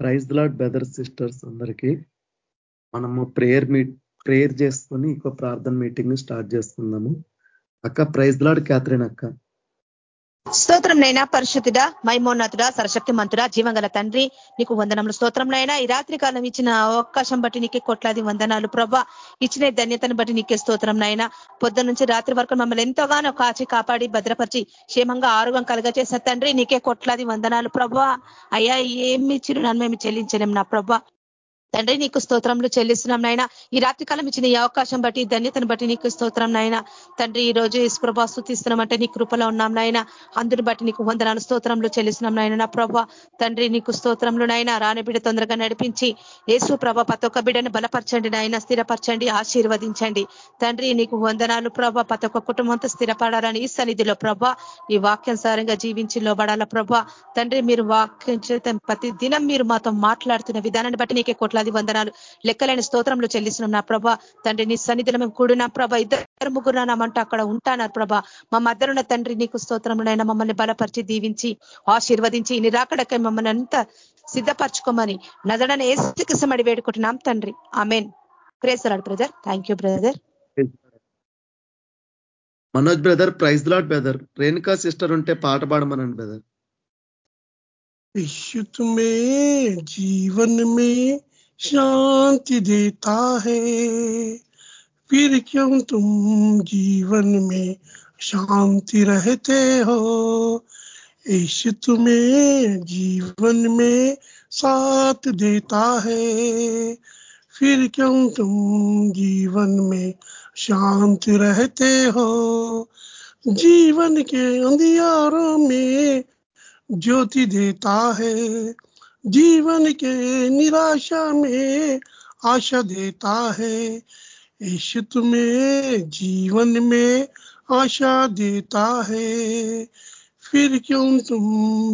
Praise lord brother sisters అందరికీ మనము prayer meet prayer చేసుకొని ఇంకో ప్రార్థన మీటింగ్ స్టార్ట్ చేసుకుందాము. అక్క ప్రైజ్ లాడ్ క్యాథరిన్ అక్క. స్తోత్రం నైనా పరిశుద్ధుడ మైమోన్నతుడ సరశక్తి మంతుడ జీవంగల తండ్రి నీకు వందనములు. స్తోత్రం నైనా ఈ రాత్రి కాలం ఇచ్చిన అవకాశం బట్టి నీకే కొట్లాది వందనాలు. ప్రభా ఇచ్చిన ధన్యతను బట్టి నీకే స్తోత్రం నైనా. పొద్దు నుంచి రాత్రి వరకు మమ్మల్ని ఎంతోగానో కాచి కాపాడి భద్రపరిచి క్షేమంగా ఆరోగ్యం కలగచేసిన తండ్రి నీకే కొట్లాది వందనాలు. ప్రభా అయ్యా ఏమి చిరునాన్ని మేము చెల్లించలేం నా ప్రభా. తండ్రి నీకు స్తోత్రంలో చెల్లిస్తున్నాం నాయన. ఈ రాత్రి కాలం ఇచ్చిన ఈ అవకాశం బట్టి ధన్యతను బట్టి నీకు స్తోత్రం నాయన. తండ్రి ఈ రోజు ఇస్ప్రభా స్థుతిస్తున్నామంటే నీ కృపలో ఉన్నాం నాయన. అందుని బట్టి నీకు వందనాలు స్తోత్రంలో చెల్లిస్తున్నాం నాయన. నా ప్రభా తండ్రి నీకు స్తోత్రంలో నాయన. రాని బిడ్డ తొందరగా నడిపించి యేసు ప్రభ పతొక్క ఒక్క బిడ్డను బలపరచండి నాయన. స్థిరపరచండి ఆశీర్వదించండి. తండ్రి నీకు వందనాలు ప్రభ. పతొక్క ఒక్క కుటుంబంతో స్థిరపడాలని ఈ సన్నిధిలో ప్రభ ఈ వాక్యానుసారంగా జీవించి లోబడాల ప్రభ. తండ్రి మీరు వాక్యం ప్రతి దినం మీరు మాతో మాట్లాడుతున్న విధానాన్ని బట్టి నీకే కోట్ల కోట్లాది వందనాలు లెక్కలేని స్తోత్రంలో చెల్లిస్తున్నాం నా ప్రభ తండ్రి నీ సన్నిధిలో మేము కూడిన ప్రభ ఇద్దరు ముగ్గురు నామంటే అక్కడ ఉంటానారు ప్రభ మా మధ్యలో తండ్రి నీకు స్తోత్రంలోనైనా మమ్మల్ని బలపరిచి దీవించి ఆశీర్వదించి నిరాకడకై మమ్మల్ని అంతా సిద్ధపరచుకోమని నదడని ఏసుకిసమడి వేడుకుంటున్నాం తండ్రి amen ప్రేసరాడు brother thank you brother Manoj brother praise Lord brother Renuka sister ఉంటే పాట పాడమనండి బ్రదర్ ईश्वर तुम्हें जीवन में शांति देता है। फिर क्यों तुम जीवन में शांति रहते हो? ईश्वर तुम्हें जीवन में साथ देता है। फिर क्यों तुम जीवन में शांत रहते हो? जीवन के अंधियारों में ज्योति देता है। जीवन के निराशा में आशा देता है। ईश्वर तुम्हें जीवन में आशा देता है। फिर क्यों तुम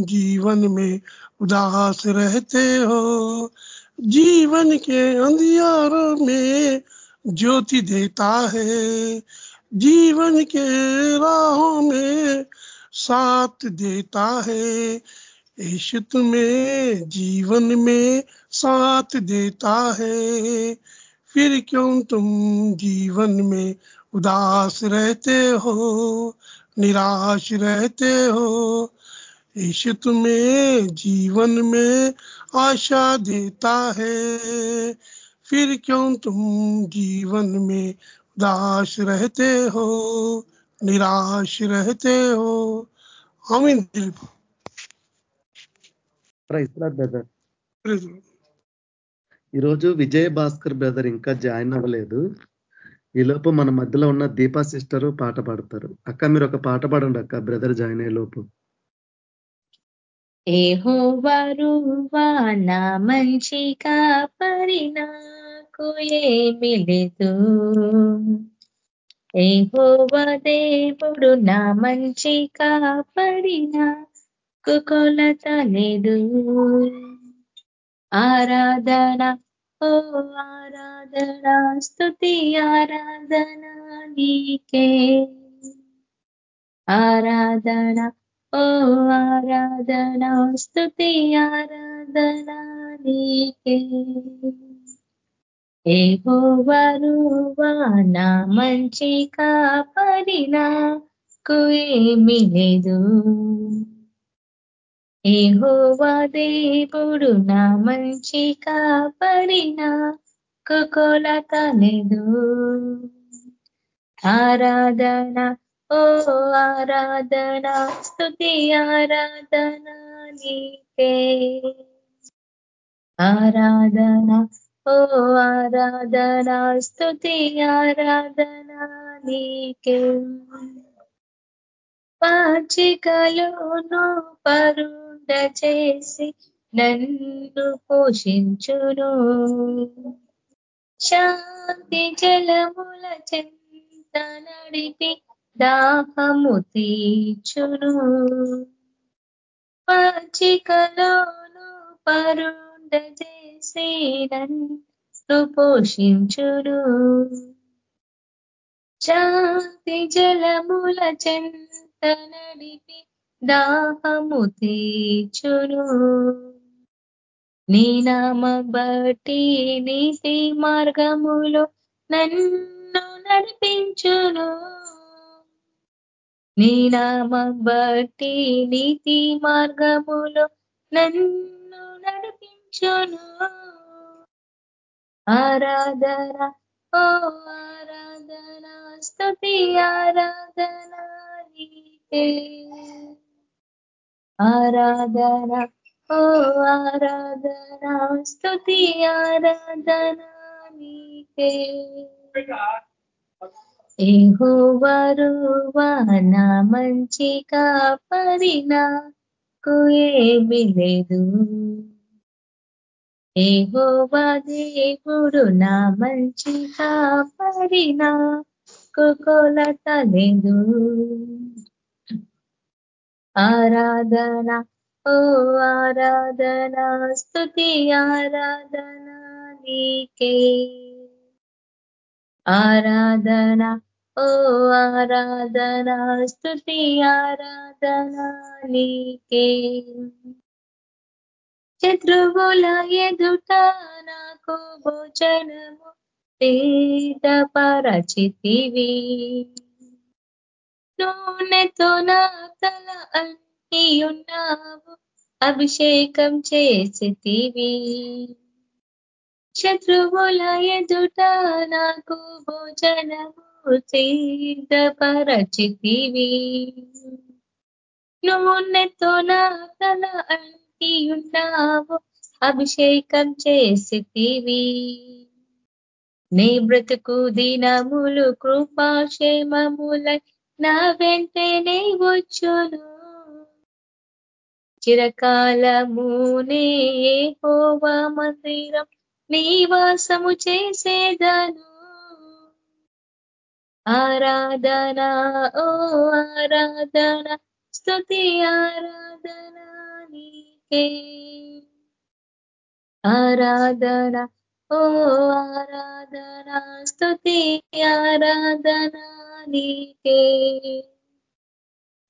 जीवन में उदास रहते हो? जीवन के अंधियारों में ज्योति देता है। जीवन के राहों में साथ देता है। ईश तुम्हें जीवन में साथ देता है। फिर क्यों तुम जीवन में उदास रहते हो, निराश रहते हो? ईश तुम्हें जीवन में आशा देता है। फिर क्यों तुम जीवन में उदास रहते हो, निराश रहते हो? आमीन। బ్రదర్. ఈరోజు విజయ భాస్కర్ బ్రదర్ ఇంకా జాయిన్ అవ్వలేదు. ఈలోపు మన మధ్యలో ఉన్న దీపా సిస్టర్ పాట పాడతారు. అక్క మీరు ఒక పాట పాడండి అక్క బ్రదర్ జాయిన్ అయ్యే లోపు. ఏహోవరువా నా మంచి కాపరి నాకు ఏమి లేదు. ఏహోవ దేవుడు నా మంచి కాపడిన కొలత లేదు. ఆరాధన ఓ ఆరాధన స్థుతి ఆరాధన నీకే. ఆరాధన ఓ ఆరాధన స్థుతి ఆరాధన నీకే. ఏహోవరువా నా మంచి కాపరినా ఏమి లేదు. ఏహోవా దేవుడు నా మంచి కాపరినా కొలత లేదు. ఆరాధన ఓ ఆరాధన స్థుతి ఆరాధన నీకే. ఆరాధన ఓ ఆరాధన స్థుతి ఆరాధన నీకే. పాచికలోను పరుండ చేసి నన్ను పోషించును. శాంతి జలముల చెంత నడిపి దాహము తీర్చును. పాచికలోను పరుండ చేసి నన్ను పోషించును. శాంతి జలముల చెంత నడిపి దాహము తీర్చును నీ నామ బట్టి నీతి మార్గములో నన్ను నడిపించును. నీ నామ బట్టి నీతి మార్గములో నన్ను నడిపించును. ఆరాధన ఓ ఆరాధన స్థుతి ఆరాధన నీకే ఆరాధన ఓ ఆరాధన స్థుతి ఆరాధన నీకే. ఏహోవరువా నా మంచి కాపరినాకు ఏమి లేదు ఏహోవా దేవుడు నా మంచి కాపరినాకు కొలత లేదు. ఆరాధన ఓ ఆరాధన స్థుతి ఆరాధన నీకే. ఆరాధన ఓ ఆరాధన స్థుతి ఆరాధన నీకే. శత్రువుల ఎదుట నాకు భోజనము పరచితివి నూనెతో నా తల అన్ని ఉన్నావు. అభిషేకం చేసితివి శత్రువుల ఎదుట నాకు భోజనము సిద్ధపరచితివి. నూనెతో నా తల అన్ని ఉన్నావు. అభిషేకం చేసితివి నీ బ్రతుకు దినములు కృపాక్షేమములై నా వెంటనే వచ్చును. చిరకాలము నే హోవ మందిరం నివాసము చేసేదను. ఆరాధన ఓ ఆరాధన స్థుతి ఆరాధన నీకే. ఆరాధన ఓ ఆరాధనా స్థుతి ఆరాధనా నీకే.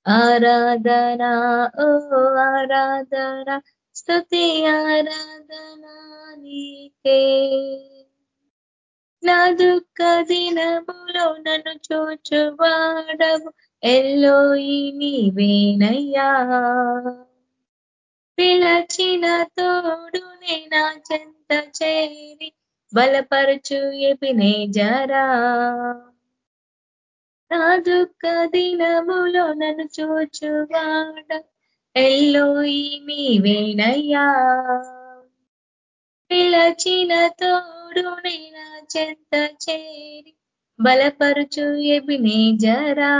ఆరాధనా ఓ ఆరాధనా స్థుతి ఆరాధనా నీకే. నా దుఃఖ దినములో నన్ను చూచువాడవు ఎల్లోయి నీవేనయ్యా. పిలచిన తోడు నా చెంత చేరి బలపరచు ఎపినే జరా. నా దుఃఖ దినములో నన్ను చూచువాడ ఎల్లోయి నీవేనయ్యా పిలచిన తోడు నా చెంత చేరి బలపరచు ఎబినే జరా.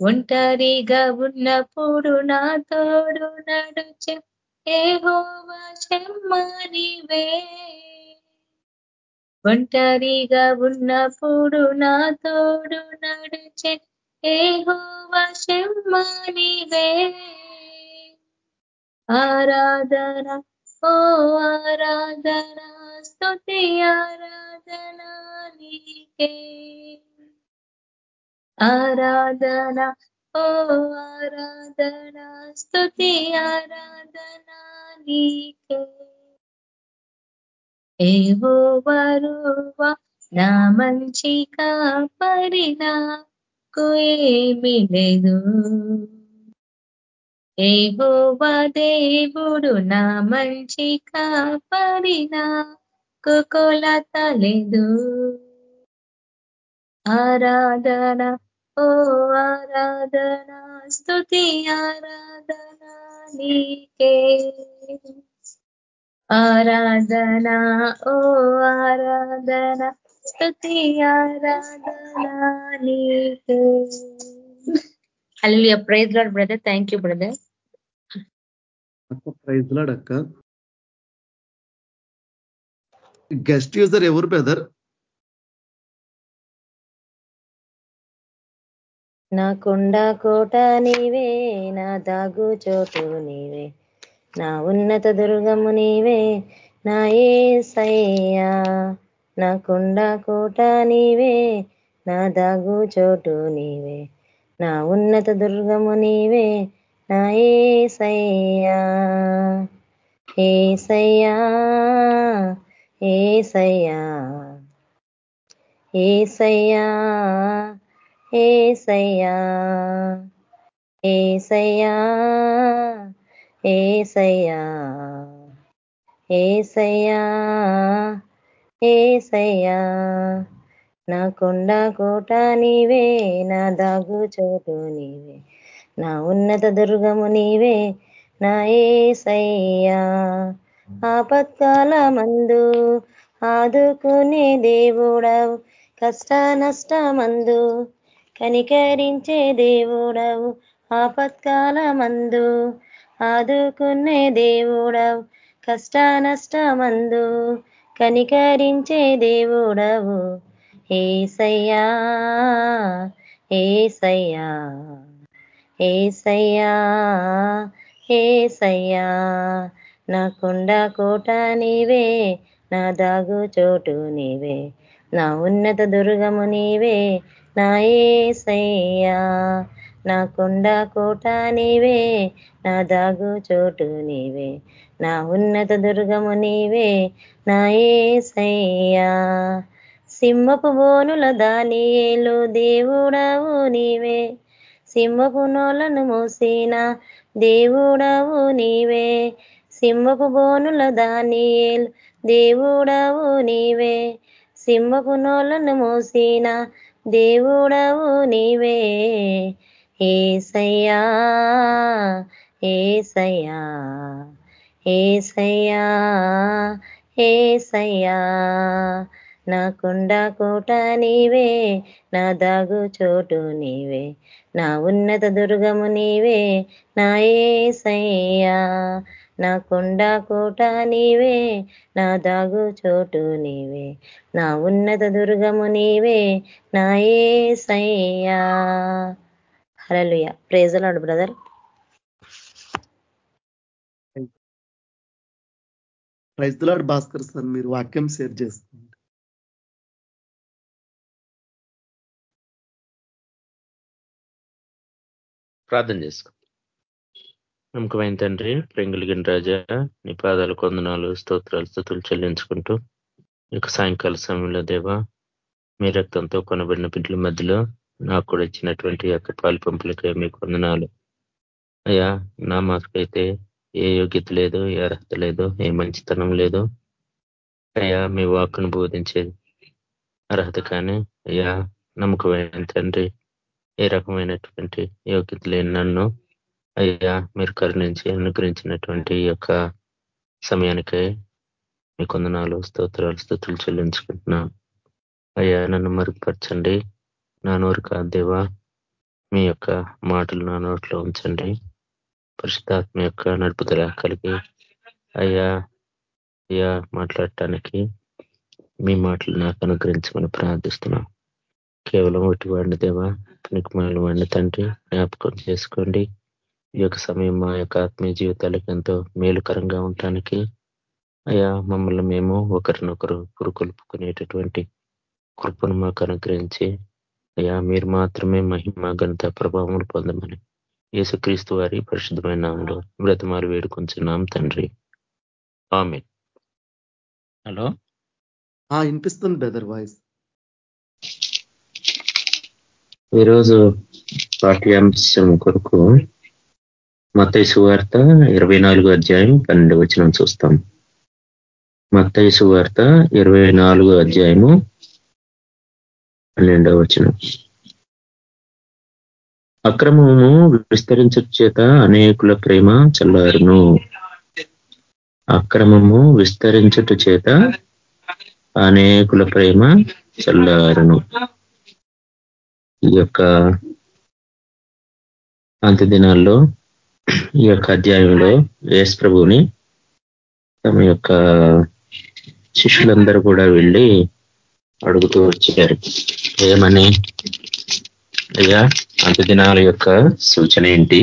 ఒంటరిగా ఉన్నప్పుడు నా తోడు నడుచే ఏహోవా చెమ్మనివే. ఒంటరిగా ఉన్నప్పుడు నా తోడు నడిచే ఏహోవా చెమ్మనివే. ఆరాధన ఓ ఆరాధన స్తుతి ఆరాధన నీకే. ఆరాధన ఓ ఆరాధన స్తుతి ఆరాధన నీకే. ఏవో వరువ నా మంచి కాపరినాకు ఏమి లేదు. ఏహోవా దేవుడు నా మంచి కాపరినాకు కొలత లేదు. ఆరాధన ఓ ఆరాధన స్థుతి ఆరాధన నీకే. ఆరాధన ఓ ఆరాధన స్థుతి ఆరాధన నీకే. Allu praise Lord brother thank you brother praise Lord అక్క. గెస్ట్ యూజర్ ఎవరు బ్రదర్ నా కొండ కోట నీవే నా దాగు చోటు నీవే. నా ఉన్నత దుర్గము నీవే నా ఏ సయ్యా నా కొండ కోట నీవే నా దాగు చోటు నీవే. నా ఉన్నత దుర్గము నీవే నా ఏ సయ్యా ఏసయ్యా ఏసయ్యా. ఏసయ్యా. ఏసయ్యా ఏసయ్యా ఏసయ్యా ఏసయ్యా ఏసయ్యా. నా కొండ కోట నీవే నా దాగు చోటు నీవే నా ఉన్నత దుర్గము నీవే నా ఏసయ్యా. ఆపత్కాల మందు ఆదుకునే దేవుడవు కష్ట నష్టమందు కనికరించే దేవుడవు. ఆపత్కాల మందు ఆదుకునే దేవుడవు. కష్ట నష్టమందు కనికరించే దేవుడవు. ఏసయ్యా ఏసయ్యా ఏసయ్యా ఏసయ్యా నా కొండ కోట నీవే నా దాగు చోటు నీవే నా ఉన్నత దుర్గము నీవే నాయసయ్యా నా కొండ కోట నీవే నా దాగు చోటు నీవే నా ఉన్నత దుర్గము నీవే నాయసయ్యా సింహపు బోనుల దానియేలు దేవుడవు నీవే సింహపు నోలను మూసిన దేవుడవు నీవే సింహపు బోనుల దానియేలు దేవుడవు నీవే సింహపు నోలను మోసిన దేవుడవు నీవే. ఏసయ్యా ఏసయ్యా ఏసయ్యా ఏసయ్యా. నా కొండ కోట నీవే నా దాగు చోటు నీవే. నా ఉన్నత దుర్గము నీవే నా ఏసయ్యా. నా కొండ కోట నీవే నా దాగు చోటు నీవే నా ఉన్నత దుర్గము నీవే నా ఏసయ్యా. Hallelujah praise Lord brother praise Lord Bhaskar sir మీరు వాక్యం షేర్ చేసుకోండి. ప్రార్థన చేసుకో. నమ్మకమైన తండ్రి ప్రింగులిగిన రాజా నీ పాదాలు కొందనాలు స్తోత్రాలు స్థుతులు చెల్లించుకుంటూ ఇక సాయంకాల సమయంలో దేవా మీ రక్తంతో కొనబడిన బిడ్డల మధ్యలో నాకు కూడా ఇచ్చినటువంటి యొక్క పాలు పంపులకే మీకు వందనాలు అయ్యా నా మాకైతే ఏ యోగ్యత లేదు ఏ అర్హత లేదు ఏ మంచితనం లేదు. అయ్యా మీ వాక్కును బోధించేది అర్హత కానీ అయ్యా నమ్మకమైన తండ్రి ఏ రకమైనటువంటి యోగ్యత లేని నన్ను అయ్యా మీరు కరుణించి అనుగ్రహించినటువంటి యొక్క సమయానికే మీ కొందనాలు స్తోత్రాలు స్థుతులు చెల్లించుకుంటున్నా. అయ్యా నన్ను మరుగుపరచండి నా నోరు కాదేవా? మీ యొక్క మాటలు నా నోట్లో ఉంచండి. పరిశుద్ధాత్మ యొక్క నడుపుదల కలిగి. అయ్యా అయ్యా మాట్లాడటానికి మీ మాటలు నాకు అనుగ్రహించమని ప్రార్థిస్తున్నా. కేవలం ఒకటి వాడిన దేవా పనికిమాల వాడిన తండ్రి జ్ఞాపకం చేసుకోండి. ఈ యొక్క సమయం మా యొక్క ఆత్మీయ జీవితాలకు ఎంతో మేలుకరంగా ఉండటానికి అయ్యా మమ్మల్ని మేము ఒకరినొకరు పురుకొల్పుకునేటటువంటి కృపను మాకు అనుగ్రహించి అయ్యా మీరు మాత్రమే మహిమ ఘనత ప్రభావములు పొందమని యేసుక్రీస్తు వారి పరిశుద్ధమైన నామంలో వ్రతమాలు వేడుకొంచున్నాం తండ్రి. ఆమె హలో? వినిపిస్తుంది బ్రదర్ వాయిస్. ఈరోజు పాఠ్యాంశం కొరకు మత్తైసు వార్త ఇరవై నాలుగు అధ్యాయం పన్నెండు వచ్చిన చూస్తాం. మత్తైసు వార్త ఇరవై నాలుగు అధ్యాయము పన్నెండవ వచనం. అక్రమము విస్తరించ చేత అనేకుల ప్రేమ చల్లారును. అక్రమము విస్తరించుట చేత అనేకుల ప్రేమ చల్లారును. ఈ యొక్క అంత్య దినాల్లో ఈ యొక్క అధ్యాయంలో యేసు ప్రభుని తమ యొక్క శిష్యులందరూ కూడా వెళ్ళి అడుగుతూ వచ్చారు. ఏమని? అయ్యా అంత దినాల యొక్క సూచన ఏంటి?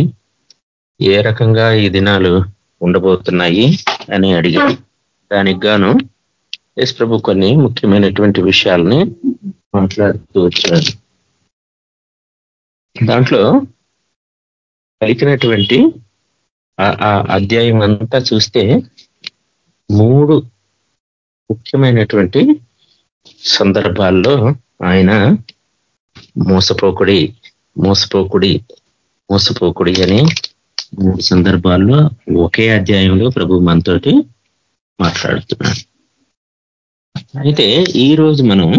ఏ రకంగా ఈ దినాలు ఉండబోతున్నాయి అని అడిగారు. దానికి గాను ఎస్ ప్రభు కొన్ని ముఖ్యమైనటువంటి విషయాలని మాట్లాడుతూ వచ్చారు. దాంట్లో పలికినటువంటి ఆ అధ్యాయం అంతా చూస్తే మూడు ముఖ్యమైనటువంటి సందర్భాల్లో ఆయన మోసపోకుడి మోసపోకుడి మోసపోకుడి అని మూడు సందర్భాల్లో ఒకే అధ్యాయంలో ప్రభు మనతోటి మాట్లాడుతున్నాడు. అయితే ఈ రోజు మనం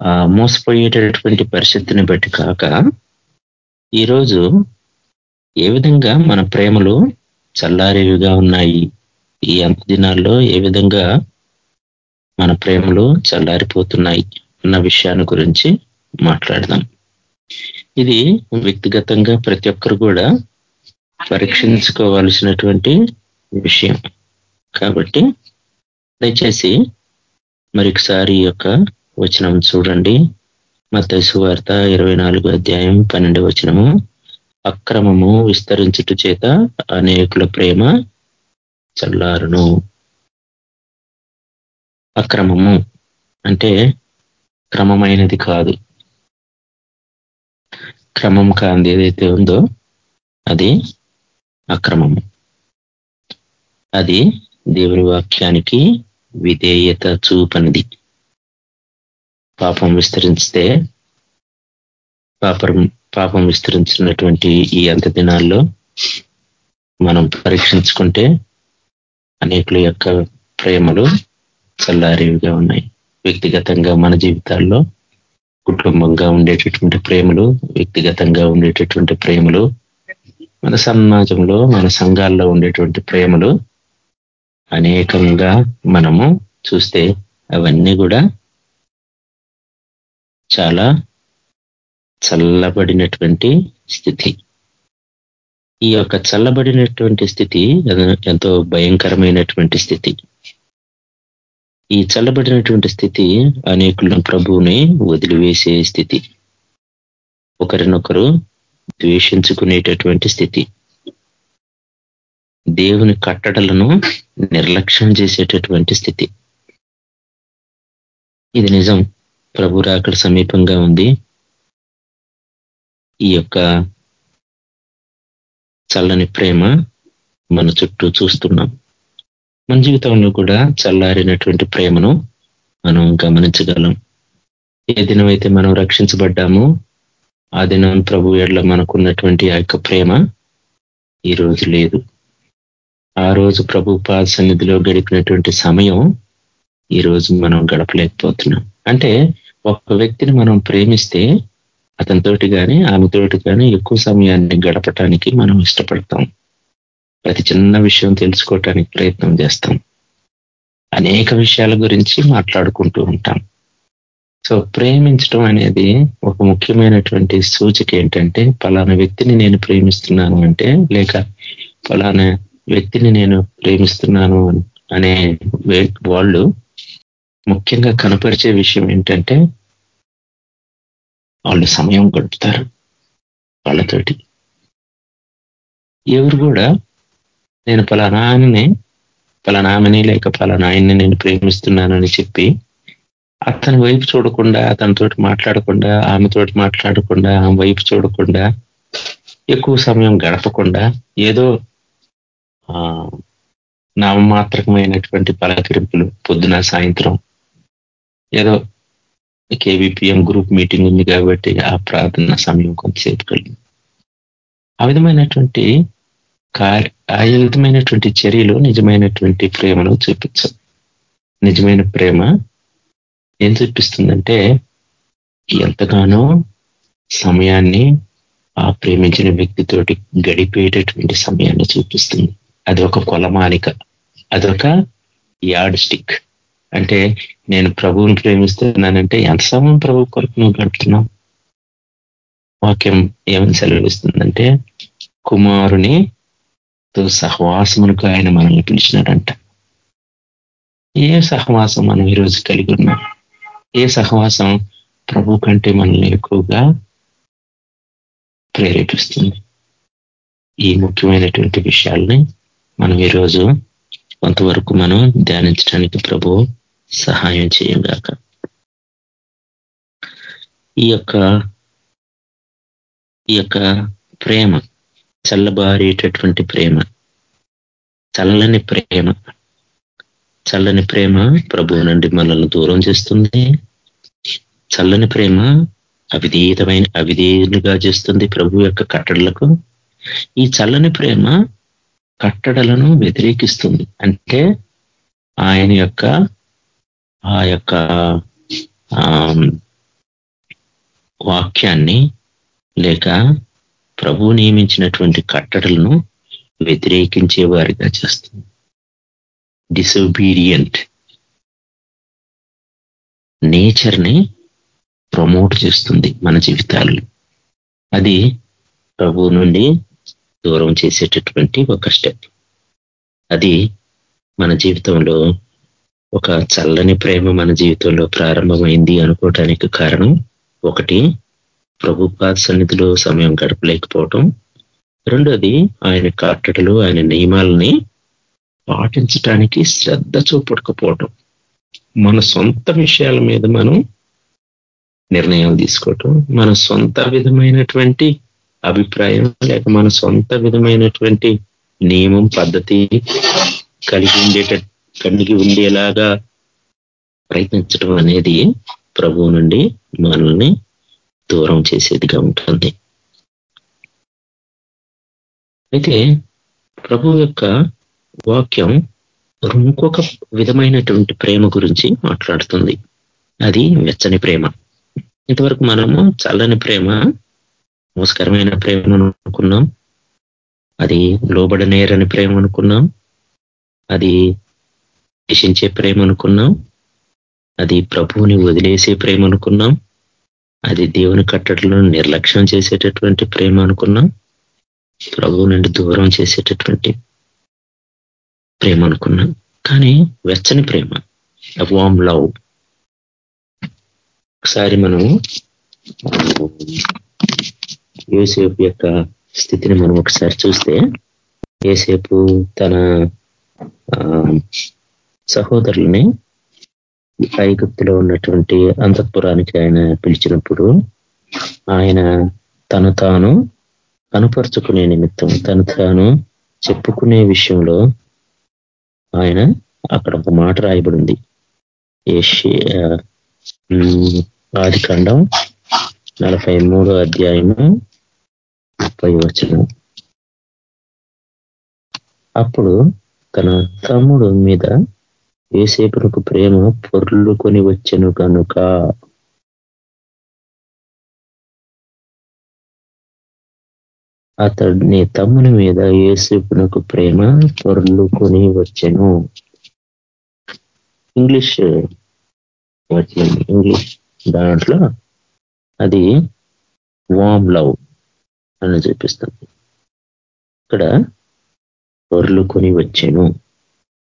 ఆ మోసపోయేటటువంటి పరిస్థితిని బట్టి కాక ఈరోజు ఏ విధంగా మన ప్రేమలు చల్లారేవిగా ఉన్నాయి? ఈ అంత దినాల్లో ఏ విధంగా మన ప్రేమలు చల్లారిపోతున్నాయి అన్న విషయాన్ని గురించి మాట్లాడదాం. ఇది వ్యక్తిగతంగా ప్రతి ఒక్కరు కూడా పరీక్షించుకోవాల్సినటువంటి విషయం. కాబట్టి దయచేసి మరొకసారి యొక్క వచనం చూడండి. మత్తైసు వార్త ఇరవై నాలుగు అధ్యాయం పన్నెండు వచనము. అక్రమము విస్తరించుట చేత అనేకుల ప్రేమ చల్లారును. అక్రమము అంటే క్రమమైనది కాదు. క్రమం కాంది ఏదైతే ఉందో అది అక్రమము. అది దేవుని వాక్యానికి విధేయత చూపనిది. పాపం విస్తరిస్తే పాపం పాపం విస్తరించినటువంటి ఈ అంత దినాల్లో మనం పరీక్షించుకుంటే అనేకుల యొక్క ప్రేమలు చల్లారేవిగా ఉన్నాయి. వ్యక్తిగతంగా మన జీవితాల్లో కుటుంబంగా ఉండేటటువంటి ప్రేమలు వ్యక్తిగతంగా ఉండేటటువంటి ప్రేమలు మన సమాజంలో మన సంఘాల్లో ఉండేటువంటి ప్రేమలు అనేకంగా మనము చూస్తే అవన్నీ కూడా చాలా చల్లబడినటువంటి స్థితి. ఈ యొక్క చల్లబడినటువంటి స్థితి ఎంతో భయంకరమైనటువంటి స్థితి. ఈ చల్లబడినటువంటి స్థితి అనేకులను ప్రభువుని వదిలివేసే స్థితి. ఒకరినొకరు ద్వేషించుకునేటటువంటి స్థితి. దేవుని కట్టడలను నిర్లక్ష్యం చేసేటటువంటి స్థితి. ఇది నిజం. ప్రభు రాకడ సమీపంగా ఉంది. ఈ యొక్క చల్లని ప్రేమ మన చుట్టూ చూస్తున్నాం. మన జీవితంలో కూడా చల్లారినటువంటి ప్రేమను మనం గమనించగలం. ఏ దినమైతే మనం రక్షించబడ్డామో ఆ దినం ప్రభు ఎడ్ల మనకున్నటువంటి ఆ యొక్క ప్రేమ ఈ రోజు లేదు. ఆ రోజు ప్రభు పాద సన్నిధిలో గడిపినటువంటి సమయం ఈ రోజు మనం గడపలేకపోతున్నాం. అంటే ఒక వ్యక్తిని మనం ప్రేమిస్తే అతనితోటి కానీ ఆమెతోటి కానీ ఎక్కువ సమయాన్ని గడపటానికి మనం ఇష్టపడతాం. ప్రతి చిన్న విషయం తెలుసుకోవటానికి ప్రయత్నం చేస్తాం. అనేక విషయాల గురించి మాట్లాడుకుంటూ ఉంటాం. సో ప్రేమించడం అనేది ఒక ముఖ్యమైనటువంటి సూచిక ఏంటంటే పలానా వ్యక్తిని నేను ప్రేమిస్తున్నాను అంటే లేక పలానా వ్యక్తిని నేను ప్రేమిస్తున్నాను అనే వాళ్ళు ముఖ్యంగా కనపరిచే విషయం ఏంటంటే వాళ్ళు సమయం గడుపుతారు వాళ్ళతోటి. ఎవరు కూడా నేను పలానా ఆయనని లేక పలానాయన్ని నేను ప్రేమిస్తున్నానని చెప్పి అతని వైపు చూడకుండా అతనితోటి మాట్లాడకుండా ఆమెతోటి మాట్లాడకుండా ఆమె వైపు చూడకుండా ఎక్కువ సమయం గడపకుండా ఏదో నామమాత్రకమైనటువంటి పలకరింపులు పొద్దున సాయంత్రం ఏదో కేవీపీఎం గ్రూప్ మీటింగ్ ఉంది కాబట్టి ఆ ప్రార్థన సమయం కొంతసేపు కలిగింది ఆ విధమైనటువంటి కార్య ఆ విధమైనటువంటి చర్యలు నిజమైనటువంటి ప్రేమను చూపించం నిజమైన ప్రేమ ఏం చూపిస్తుందంటే ఎంతగానో సమయాన్ని ఆ ప్రేమించిన వ్యక్తితోటి గడిపేటటువంటి సమయాన్ని చూపిస్తుంది. అది ఒక కొలమానిక అదొక యాడ్ స్టిక్. అంటే నేను ప్రభువుని ప్రేమిస్తున్నానంటే ఎంత సమయం ప్రభు కొరకు నువ్వు గడుపుతున్నావు? వాక్యం ఏమని సెలవిస్తుందంటే కుమారుని సహవాసమునకు ఆయన మనల్ని పిలిచినాడంట. ఏ సహవాసం మనం ఈరోజు కలిగి ఉన్నాం? ఏ సహవాసం ప్రభు కంటే మనల్ని ఎక్కువగా ప్రేరేపిస్తుంది? ఈ ముఖ్యమైనటువంటి విషయాల్ని మనం ఈరోజు కొంతవరకు మనం ధ్యానించడానికి ప్రభు సహాయం చేయగాక. ఈ యొక్క ఈ యొక్క ప్రేమ చల్లబారేటటువంటి ప్రేమ చల్లని ప్రేమ చల్లని ప్రేమ ప్రభు నుండి మనల్ని దూరం చేస్తుంది. చల్లని ప్రేమ అవిధేయతమైన అవిధేయునిగా చేస్తుంది ప్రభు యొక్క కట్టడలకు. ఈ చల్లని ప్రేమ కట్టడలను వ్యతిరేకిస్తుంది. అంటే ఆయన యొక్క ఆ యొక్క వాక్యాన్ని లేక ప్రభు నియమించినటువంటి కట్టడలను వ్యతిరేకించే వారిగా చేస్తుంది. డిసొబీడియంట్ నేచర్ని ప్రమోట్ చేస్తుంది మన జీవితాల్లో. అది ప్రభు నుండి దూరం చేసేటటువంటి ఒక స్టెప్. అది మన జీవితంలో ఒక చల్లని ప్రేమ మన జీవితంలో ప్రారంభమైంది అనుకోవటానికి కారణం ఒకటి ప్రభుపాద సన్నిధిలో సమయం గడపలేకపోవటం. రెండోది ఆయన కట్టడలు ఆయన నియమాలని పాటించటానికి శ్రద్ధ చూపడకపోవటం మన సొంత విషయాల మీద మనం నిర్ణయాలు తీసుకోవటం. మన సొంత విధమైనటువంటి అభిప్రాయం లేక మన సొంత విధమైనటువంటి నియమం పద్ధతి కలిగి ఉండేటట్టు కలిగి ఉండేలాగా ప్రయత్నించడం అనేది ప్రభువు నుండి మనల్ని దూరం చేసేదిగా ఉంటుంది. అయితే ప్రభు యొక్క వాక్యం ఇంకొక విధమైనటువంటి ప్రేమ గురించి మాట్లాడుతుంది. అది వెచ్చని ప్రేమ. ఇంతవరకు మనము చల్లని ప్రేమ మోసకరమైన ప్రేమ అనుకున్నాం. అది లోబడనేరని ప్రేమ అనుకున్నాం. అది ద్వేషించే ప్రేమ అనుకున్నాం అది ప్రభువుని వదిలేసే ప్రేమ అనుకున్నాం అది దేవుని కట్టడలను నిర్లక్ష్యం చేసేటటువంటి ప్రేమ అనుకున్నాం ప్రభువు నుండి దూరం చేసేటటువంటి ప్రేమ అనుకున్నాం కానీ వెచ్చని ప్రేమ వామ్ లవ్ ఒకసారి మనం యూసేపు యొక్క స్థితిని మనం ఒకసారి చూస్తే ఏసేపు తన సహోదరులని ఐగుప్తులో ఉన్నటువంటి అంతఃపురానికి ఆయన పిలిచినప్పుడు ఆయన తను తాను కనుపరుచుకునే నిమిత్తం తను తాను చెప్పుకునే విషయంలో ఆయన అక్కడ ఒక మాట రాయబడింది. ఆది ఖండం నలభై మూడో అధ్యాయము ముప్పై వచనం. అప్పుడు తన తమ్ముడు మీద ఏసేపునకు ప్రేమ పొర్లుకొని వచ్చెను కనుక అతడిని తమ్ముని మీద ఏసేపునకు ప్రేమ పొర్లుకొని వచ్చెను. ఇంగ్లీష్ వచ్చింది ఇంగ్లీష్ దాంట్లో అది వామ్ లవ్ అని చూపిస్తుంది. ఇక్కడ పొర్లుకొని వచ్చాను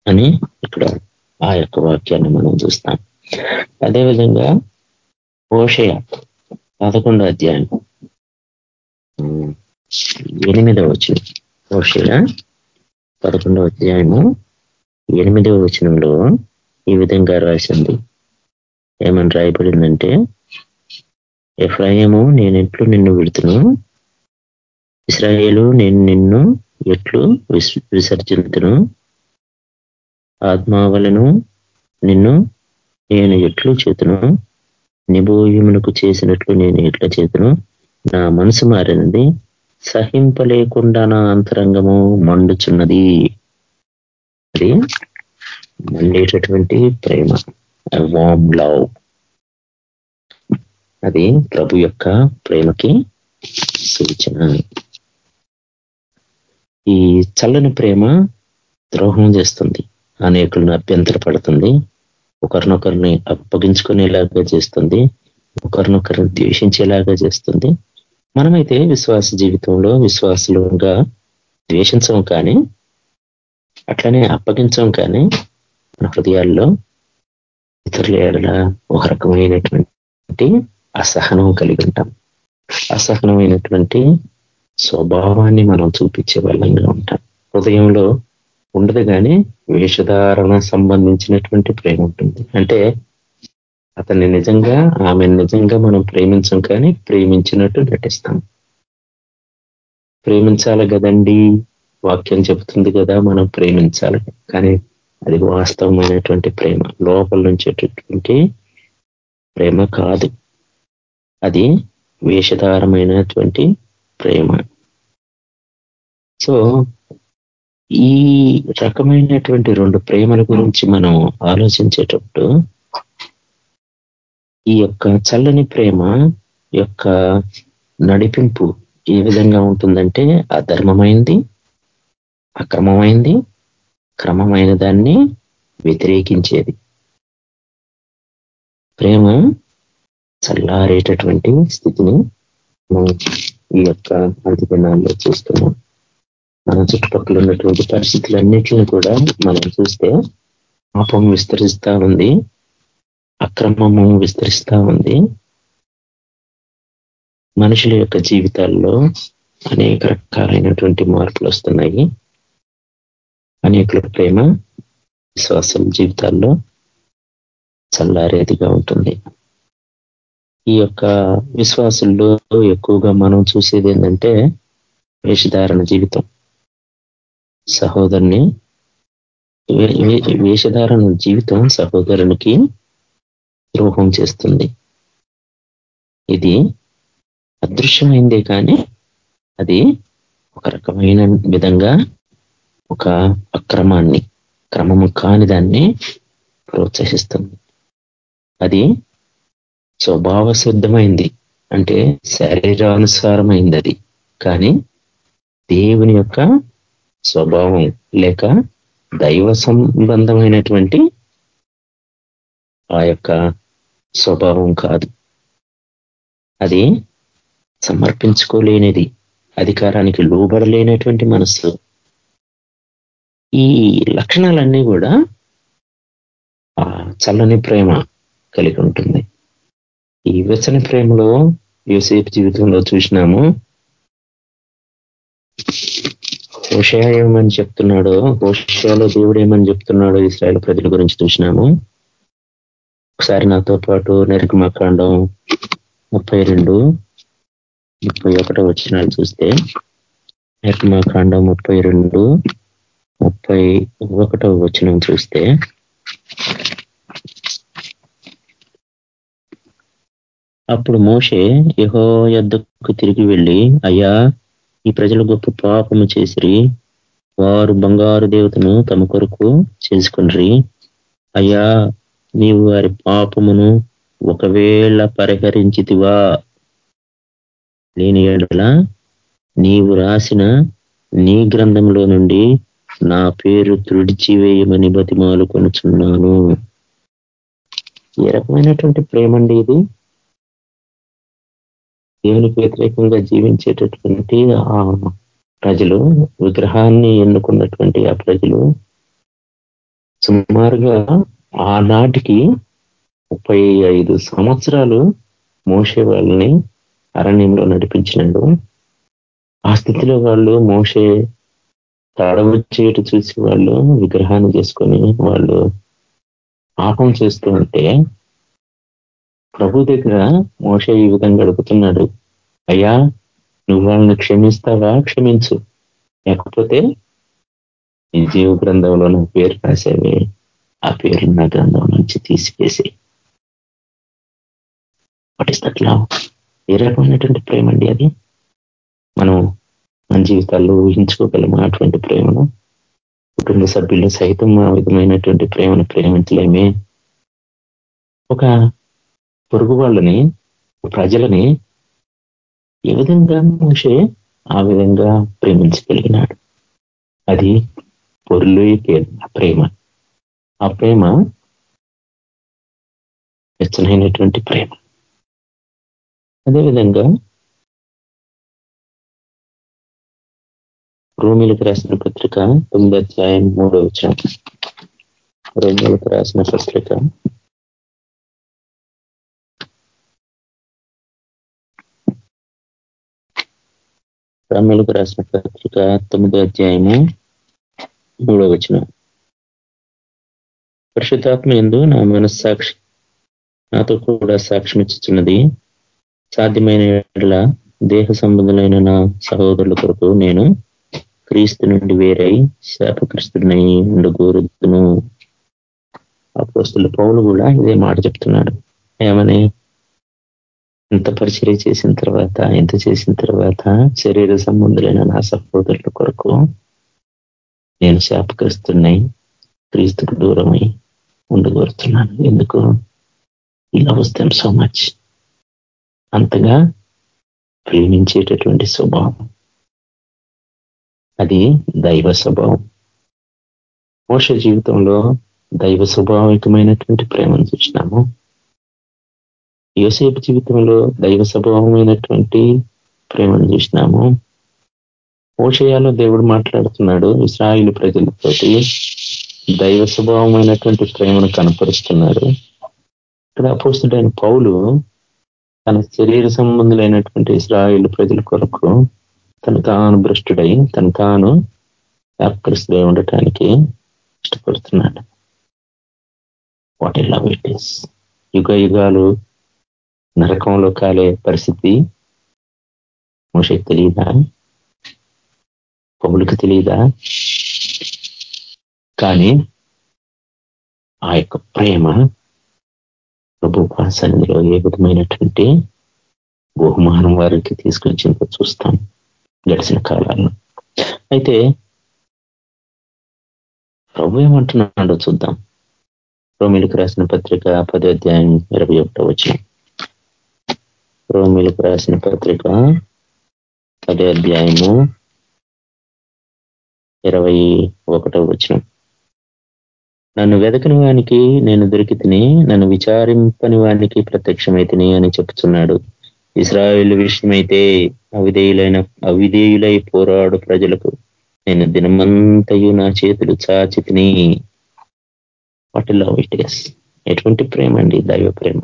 అని ఇక్కడ ఆ యొక్క వాక్యాన్ని మనం చూస్తాం. అదేవిధంగా ఓషయ పదకొండో అధ్యాయం. ఎనిమిదవ వచ్చిన ఓషయ పదకొండవ అధ్యాయము ఎనిమిదవ వచనంలో ఈ విధంగా రాసింది. ఏమని రాయబడిందంటే ఎఫ్రాయము నేను ఎట్లు నిన్ను విడుతును? ఇస్రాయేలు నేను నిన్ను ఎట్లు విసర్జితును? ఆత్మావలను నిన్ను నేను ఎట్లు చేతును? నిబోయమునకు చేసినట్లు నేను ఎట్ల చేతును? నా మనసు మారినది సహింపలేకుండా నా అంతరంగము మండుచున్నది. అది మండేటటువంటి ప్రేమ వామ్ లవ్ అది ప్రభు యొక్క ప్రేమకి సూచన. ఈ చల్లని ప్రేమ ద్రోహం చేస్తుంది. అనేకులను అభ్యంతర పడుతుంది ఒకరినొకరిని అప్పగించుకునేలాగా చేస్తుంది. ఒకరినొకరిని ద్వేషించేలాగా చేస్తుంది. మనమైతే విశ్వాస జీవితంలో విశ్వాసులుగా ద్వేషించం కానీ అట్లనే అప్పగించం కానీ మన హృదయాల్లో ఇతరుల ఏడల ఒక రకమైనటువంటి అసహనం కలిగి ఉంటాం. అసహనమైనటువంటి స్వభావాన్ని మనం చూపించే వాళ్ళంగా ఉంటాం. హృదయంలో ఉండదు కానీ వేషధారణ సంబంధించినటువంటి ప్రేమ ఉంటుంది. అంటే అతన్ని నిజంగా ఆమె నిజంగా మనం ప్రేమించం కానీ ప్రేమించినట్టు నటిస్తాం. ప్రేమించాలి కదండి? వాక్యం చెబుతుంది కదా మనం ప్రేమించాలి. కానీ అది వాస్తవమైనటువంటి ప్రేమ. లోపల నుంచేటటువంటి ప్రేమ కాదు. అది వేషధారమైనటువంటి ప్రేమ. సో ఈ రకమైనటువంటి రెండు ప్రేమల గురించి మనం ఆలోచించేటప్పుడు ఈ యొక్క చల్లని ప్రేమ యొక్క నడిపింపు ఏ విధంగా ఉంటుందంటే అధర్మమైంది అక్రమమైంది క్రమమైన దాన్ని వ్యతిరేకించేది. ప్రేమ చల్లారేటటువంటి స్థితిని మనం ఈ యొక్క అంత్యదినాల్లో చూస్తున్నాం. మన చుట్టుపక్కల ఉన్నటువంటి పరిస్థితులన్నిటిని కూడా మనం చూస్తే పాపం విస్తరిస్తూ ఉంది. అక్రమము విస్తరిస్తూ ఉంది. మనుషుల యొక్క జీవితాల్లో అనేక రకాలైనటువంటి మార్పులు వస్తున్నాయి. అనేకుల ప్రేమ విశ్వాసం జీవితాల్లో చల్లారేదిగా ఉంటుంది. ఈ యొక్క విశ్వాసుల్లో ఎక్కువగా మనం చూసేది ఏంటంటే వేషధారణ జీవితం. సహోదరుని వేషధారణ జీవితం సహోదరునికి ద్రోహం చేస్తుంది. ఇది అదృశ్యమైందే కానీ అది ఒక రకమైన విధంగా ఒక అక్రమాన్ని క్రమము కాని దాన్ని ప్రోత్సహిస్తుంది. అది స్వభావ సిద్ధమైంది అంటే శరీరానుసారమైంది అది. కానీ దేవుని యొక్క స్వభావం లేక దైవ సంబంధమైనటువంటి ఆ యొక్క స్వభావం కాదు. అది సమర్పించుకోలేనిది అధికారానికి లోబడలేనటువంటి మనస్సు. ఈ లక్షణాలన్నీ కూడా ఆ చల్లని ప్రేమ కలిగి ఉంటుంది. ఈ వ్యసన ప్రేమలో యూసేపు జీవితంలో చూసినాము. హోషయా ఏమని చెప్తున్నాడో? హోషయాలో దేవుడు ఏమని చెప్తున్నాడో ఇస్రాయల్ ప్రజల గురించి చూసినాము. ఒకసారి నాతో పాటు నిర్గమకాండం ముప్పై రెండు ముప్పై ఒకటో వచ్చినాలు చూస్తే నిర్గమకాండం ముప్పై రెండు ముప్పై ఒకటో వచనం చూస్తే అప్పుడు మోషే యహో యొద్దకు తిరిగి వెళ్ళి అయ్యా ఈ ప్రజలు గొప్ప పాపము చేసిరి. వారు బంగారు దేవతను తమ కొరకు చేసుకుని అయ్యా నీవు వారి పాపమును ఒకవేళ పరిహరించితివా? లేని ఏడల నీవు రాసిన నీ గ్రంథంలో నుండి నా పేరు తుడిచివేయమని బతిమాలు కొనుచున్నాను. ఏ రకమైనటువంటి ప్రేమ అండి ఇది? దేవునికి వ్యతిరేకంగా జీవించేటటువంటి ఆ ప్రజలు విగ్రహాన్ని ఎన్నుకున్నటువంటి ఆ ప్రజలు సుమారుగా ఆనాటికి ముప్పై ఐదు సంవత్సరాలు మోసే వాళ్ళని అరణ్యంలో నడిపించినాడు ఆ స్థితిలో వాళ్ళు మోసే తడవచ్చేటు చూసి వాళ్ళు విగ్రహాన్ని చేసుకొని వాళ్ళు పాపం చేస్తూ ఉంటే ప్రభు దగ్గర మోస ఈ విధంగా అడుగుతున్నాడు అయ్యా నువ్వు వాళ్ళని క్షమిస్తావా? క్షమించు. లేకపోతే ఈ జీవ గ్రంథంలో నా పేరు రాసేవి ఆ పేరు నా గ్రంథం నుంచి తీసివేసి వాట్ ఏ రకమైనటువంటి ప్రేమ అండి అది? మనం మన జీవితాల్లో ఊహించుకోగలము అటువంటి ప్రేమను? కుటుంబ సభ్యులు సైతం ఆ విధమైనటువంటి ప్రేమను ప్రేమించలేమే. ఒక పొరుగు వాళ్ళని ప్రజలని ఏ విధంగా మనిషి ఆ విధంగా ప్రేమించగలిగినాడు? అది పొరులు ప్రేమ. ఆ ప్రేమ వెచ్చనైనటువంటి ప్రేమ. అదేవిధంగా రోమిలకు రాసిన పత్రిక తొమ్మిది అధ్యాయం మూడో వచ్చాం రోమిలకు రాసిన పత్రిక రోమిలకు రాసిన పత్రిక తొమ్మిదో అధ్యాయము మూడో వచ్చిన పరిశుద్ధాత్మ ఎందు నా మనస్సాక్షి నాతో కూడా సాక్ష్యం ఇచ్చుతున్నది సాధ్యమైన దేహ సంబంధులైన నా సహోదరుల కొరకు నేను క్రీస్తు నుండి వేరై శాపక్రిస్తుడినై ఉండగోరుదును అపోస్తుల పౌలు కూడా ఇదే మాట చెప్తున్నాడు ఏమని ఇంత పరిచయం చేసిన తర్వాత ఇంత చేసిన తర్వాత శరీర సంబంధులైన నా సహోదరుల కొరకు నేను శాపకరిస్తున్నాయి క్రీస్తుకు దూరమై ఉండగోరుతున్నాను. ఎందుకు? ఇలా దెమ్ సో మచ్ అంతగా ప్రేమించేటటువంటి స్వభావం. అది దైవ స్వభావం. మోష జీవితంలో దైవ స్వభావికమైనటువంటి ప్రేమను చూసినాము. యోసేపు జీవితంలో దైవ స్వభావమైనటువంటి ప్రేమను చూసినాము. ఓషయాలో దేవుడు మాట్లాడుతున్నాడు ఇస్రాయిల్ ప్రజలతోటి దైవ స్వభావమైనటువంటి ప్రేమను కనపరుస్తున్నాడు. ఇక్కడ అపోస్తుడైన పౌలు తన శరీర సంబంధులైనటువంటి ఇస్రాయిల్ ప్రజల కొరకు తన తాను భ్రష్టుడై తన తాను వ్యాపకరిస్తుడై ఉండటానికి ఇష్టపడుతున్నాడు. What a love it is యుగ యుగాలు నరకంలో కాలే పరిస్థితి. మోషకి తెలియదా పౌలకు తెలియదా కానీ ఆ యొక్క ప్రేమ ప్రభు సన్నిధిలో ఏ విధమైనటువంటి బహుమానం వారికి తీసుకొచ్చిందో చూస్తాం గడిచిన కాలాల్లో. అయితే ప్రభు ఏమంటున్నాడో చూద్దాం. రోమిలకు రాసిన పత్రిక పదో అధ్యాయం ఇరవై ఒకటో వచ్చిన రోమిలకు రాసిన పత్రిక పదో అధ్యాయము ఇరవై ఒకటో వచ్చిన నన్ను వెదకని వానికి నేను దొరికి తిని నన్ను విచారింపని వానికి ప్రత్యక్షమైతిని అని చెప్తున్నాడు ఇస్రాయేల్ విషయమైతే అవిధేయులైన అవిధేయులై పోరాడు ప్రజలకు. నేను దినమంతయు నా చేతులు చాచి తిని ఇట్ ఎటువంటి ప్రేమ అండి? దైవ ప్రేమ.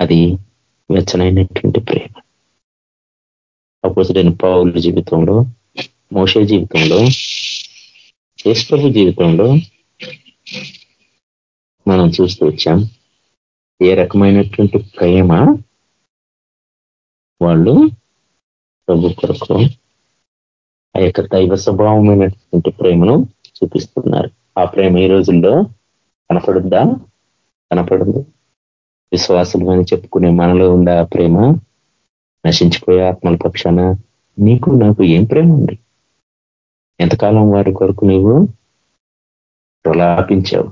అది వెచ్చనైనటువంటి ప్రేమ. అపోజిడైన పౌరుల జీవితంలో మోసే జీవితంలో యేసు జీవితంలో మనం చూస్తూ వచ్చాం ఏ రకమైనటువంటి ప్రేమ వాళ్ళు ప్రభు కొరకు ఆ యొక్క దైవ స్వభావమైనటువంటి ప్రేమను చూపిస్తున్నారు. ఆ ప్రేమ ఈ రోజుల్లో కనపడుద్దా? కనపడదు. విశ్వాసులు అని చెప్పుకునే మనలో ఉండే ఆ ప్రేమ నశించిపోయే ఆత్మల పక్షాన నీకు నాకు ఏం ప్రేమ ఉంది? ఎంతకాలం వారి కొరకు నీవు ప్రలాపించావు?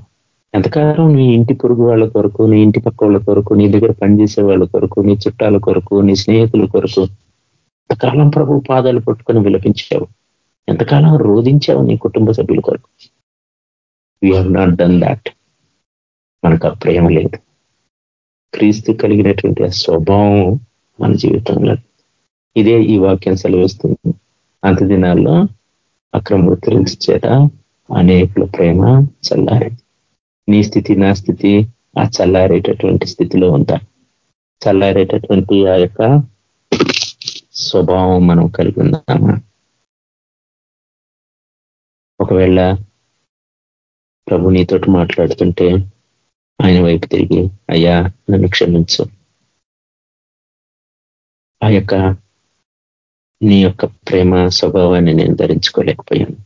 ఎంతకాలం నీ ఇంటి పొరుగు వాళ్ళ కొరకు నీ ఇంటి పక్క వాళ్ళ కొరకు నీ దగ్గర పనిచేసే వాళ్ళ కొరకు నీ చుట్టాల కొరకు నీ స్నేహితుల కొరకు ఎంతకాలం ప్రభు పాదాలు పట్టుకొని విలపించావు? ఎంతకాలం రోధించావు నీ కుటుంబ సభ్యుల కొరకు? You have not done that మనకు ఆ ప్రేమ లేదు. క్రీస్తు కలిగినటువంటి ఆ స్వభావం మన జీవితంలో ఇదే ఈ వాక్యం సెలవిస్తుంది. అంత దినాల్లో అక్రమ చేత అనేకుల ప్రేమ చల్లారి. నీ స్థితి నా స్థితి ఆ చల్లారేటటువంటి స్థితిలో ఉంటా. చల్లారేటటువంటి ఆ యొక్క స్వభావం మనం కలిగి ఉందామా ఒకవేళ ప్రభు నీతోటి మాట్లాడుతుంటే ఆయన వైపు తిరిగి అయ్యా నన్ను క్షమించు. ఆ యొక్క నీ యొక్క ప్రేమ స్వభావాన్ని నేను ధరించుకోలేకపోయాను.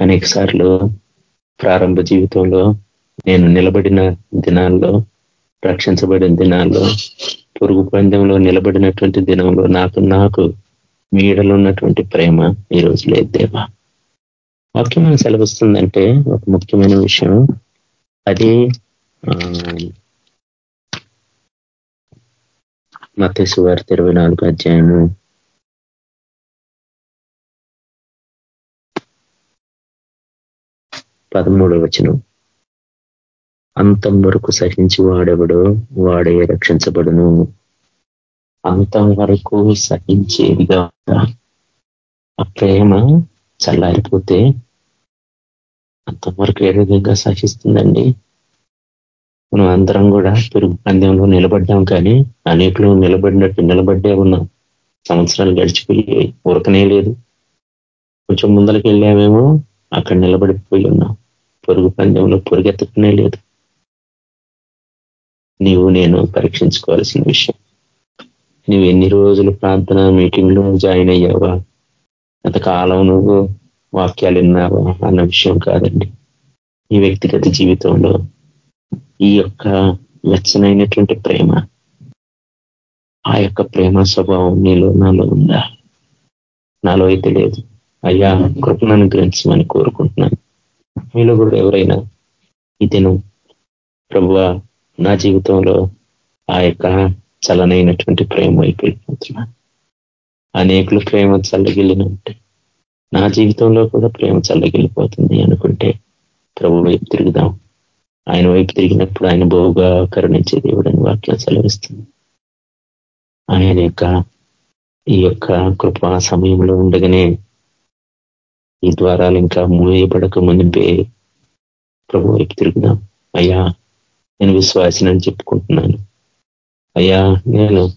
అనేక సార్లు ప్రారంభ జీవితంలో నేను నిలబడిన దినాల్లో రక్షించబడిన దినాల్లో పొరుగు పందెంలో నిలబడినటువంటి దినంలో నాకు నాకు మీడలో ఉన్నటువంటి ప్రేమ ఈరోజు లేదు దేవా. వాక్యం సెలవిస్తుందంటే ఒక ముఖ్యమైన విషయం. అది మతేసు వారి ఇరవై నాలుగు అధ్యాయము. పదమూడవ వచనం. అంతం వరకు సహించి వాడెవడో వాడే రక్షించబడును. అంతం వరకు సహించేదిగా ఆ ప్రేమ చల్లారిపోతే అంతవరకు ఏ విధంగా సహిస్తుందండి మనం అందరం కూడా పెరుగు పందెంలో నిలబడ్డాం కానీ అనేకులు నిలబడినట్టు నిలబడ్డే ఉన్నాం. సంవత్సరాలు గడిచిపోయి ఉరకనే లేదు. కొంచెం ముందరికి వెళ్ళామేమో అక్కడ నిలబడిపోయి ఉన్నాం. పొరుగు పందెంలో పొరుగెత్తకనే లేదు. నీవు నేను పరీక్షించుకోవాల్సిన విషయం. నువ్వు ఎన్ని రోజులు ప్రార్థన మీటింగ్లో జాయిన్ అయ్యావా? అంతకాలం నువ్వు వాక్యాలు విన్నావా అన్న విషయం కాదండి. ఈ వ్యక్తిగత జీవితంలో ఈ యొక్క వెచ్చనైనటువంటి ప్రేమ ఆ యొక్క ప్రేమ స్వభావం నీలో నాలో ఉందా? నాలో అయితే లేదు. అయ్యా కృపను అనుగ్రహించమని కోరుకుంటున్నాను. మీలో కూడా ఎవరైనా ఈ ప్రభు నా జీవితంలో ఆ యొక్క చలనైనటువంటి ప్రేమ అయిపోయిపోతున్నా. అనేకులు ప్రేమ చల్లగిల్లినంటే నా జీవితంలో కూడా ప్రేమ చల్లగిల్లిపోతుంది అనుకుంటే ప్రభు వైపు తిరుగుదాం. ఆయన వైపు తిరిగినప్పుడు ఆయన బహుగా కరుణించే దేవుడని వాక్యం సెలవిస్తుంది. ఆయన యొక్క ఈ యొక్క కృపా సమయంలో ఉండగానే ఈ ద్వారాలు ఇంకా మూయబడక మునిపే ప్రభు వైపు తిరుగుదాం. అయ్యా నేను విశ్వాసినని చెప్పుకుంటున్నాను. అయ్యా నేను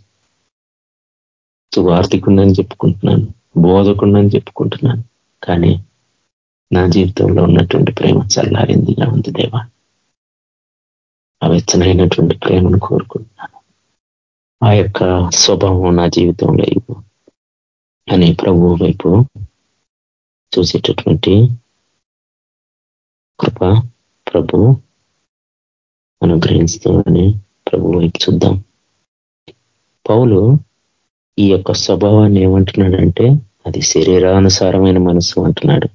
సువార్థికుందని చెప్పుకుంటున్నాను. బోధకుండని చెప్పుకుంటున్నాను. కానీ నా జీవితంలో ఉన్నటువంటి ప్రేమ చల్లారిందిగా ఉంది దేవా. అవెచ్చనైనటువంటి ప్రేమను కోరుకుంటున్నాను. ఆ యొక్క స్వభావం నా జీవితంలో ఇవ్వు. అని ప్రభు వైపు చూసేటటువంటి కృప ప్రభు అనుగ్రహిస్తామని ప్రభు వైపు చూద్దాం. పౌలు ఈ యొక్క స్వభావాన్ని ఏమంటున్నాడంటే అది శరీరానుసారమైన మనసు అంటున్నాడు.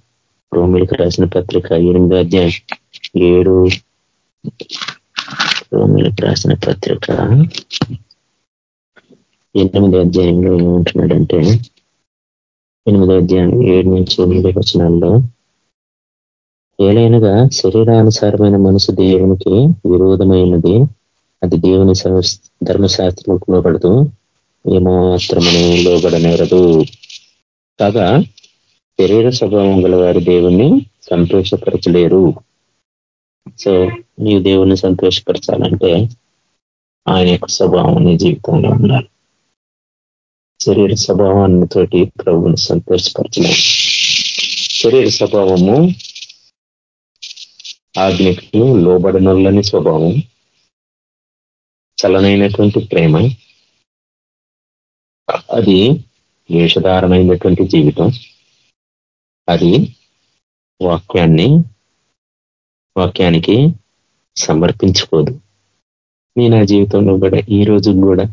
రోమిలకు రాసిన పత్రిక ఎనిమిది అధ్యాయం ఏడు. రోమిలకు రాసిన పత్రిక ఎనిమిది అధ్యాయంలో ఏమంటున్నాడంటే ఎనిమిదో అధ్యాయం ఏడు నుంచి ఎనిమిది వచనాల్లో ఏలైనగా శరీరానుసారమైన మనసు దేవునికి విరోధమైనది అది దేవుని ధర్మశాస్త్రంలో లోబడదు ఏమాత్రమని లోబడనేరదు. కాగా శరీర స్వభావం గల వారి దేవుణ్ణి సంతోషపరచలేరు. సో నీవు దేవుణ్ణి సంతోషపరచాలంటే ఆయన యొక్క స్వభావం నీ జీవితంలో ఉండాలి. శరీర స్వభావాన్ని తోటి ప్రభువుని సంతోషపరచలేము. శరీర స్వభావము ఆజ్ఞకు లోబడనులని స్వభావం చలనైనటువంటి ప్రేమ అది వేషధారమైనటువంటి జీవితం. అది వాక్యాన్ని వాక్యానికి సమర్పించుకోదు. నేను నా జీవితంలో కూడా ఈ రోజు కూడా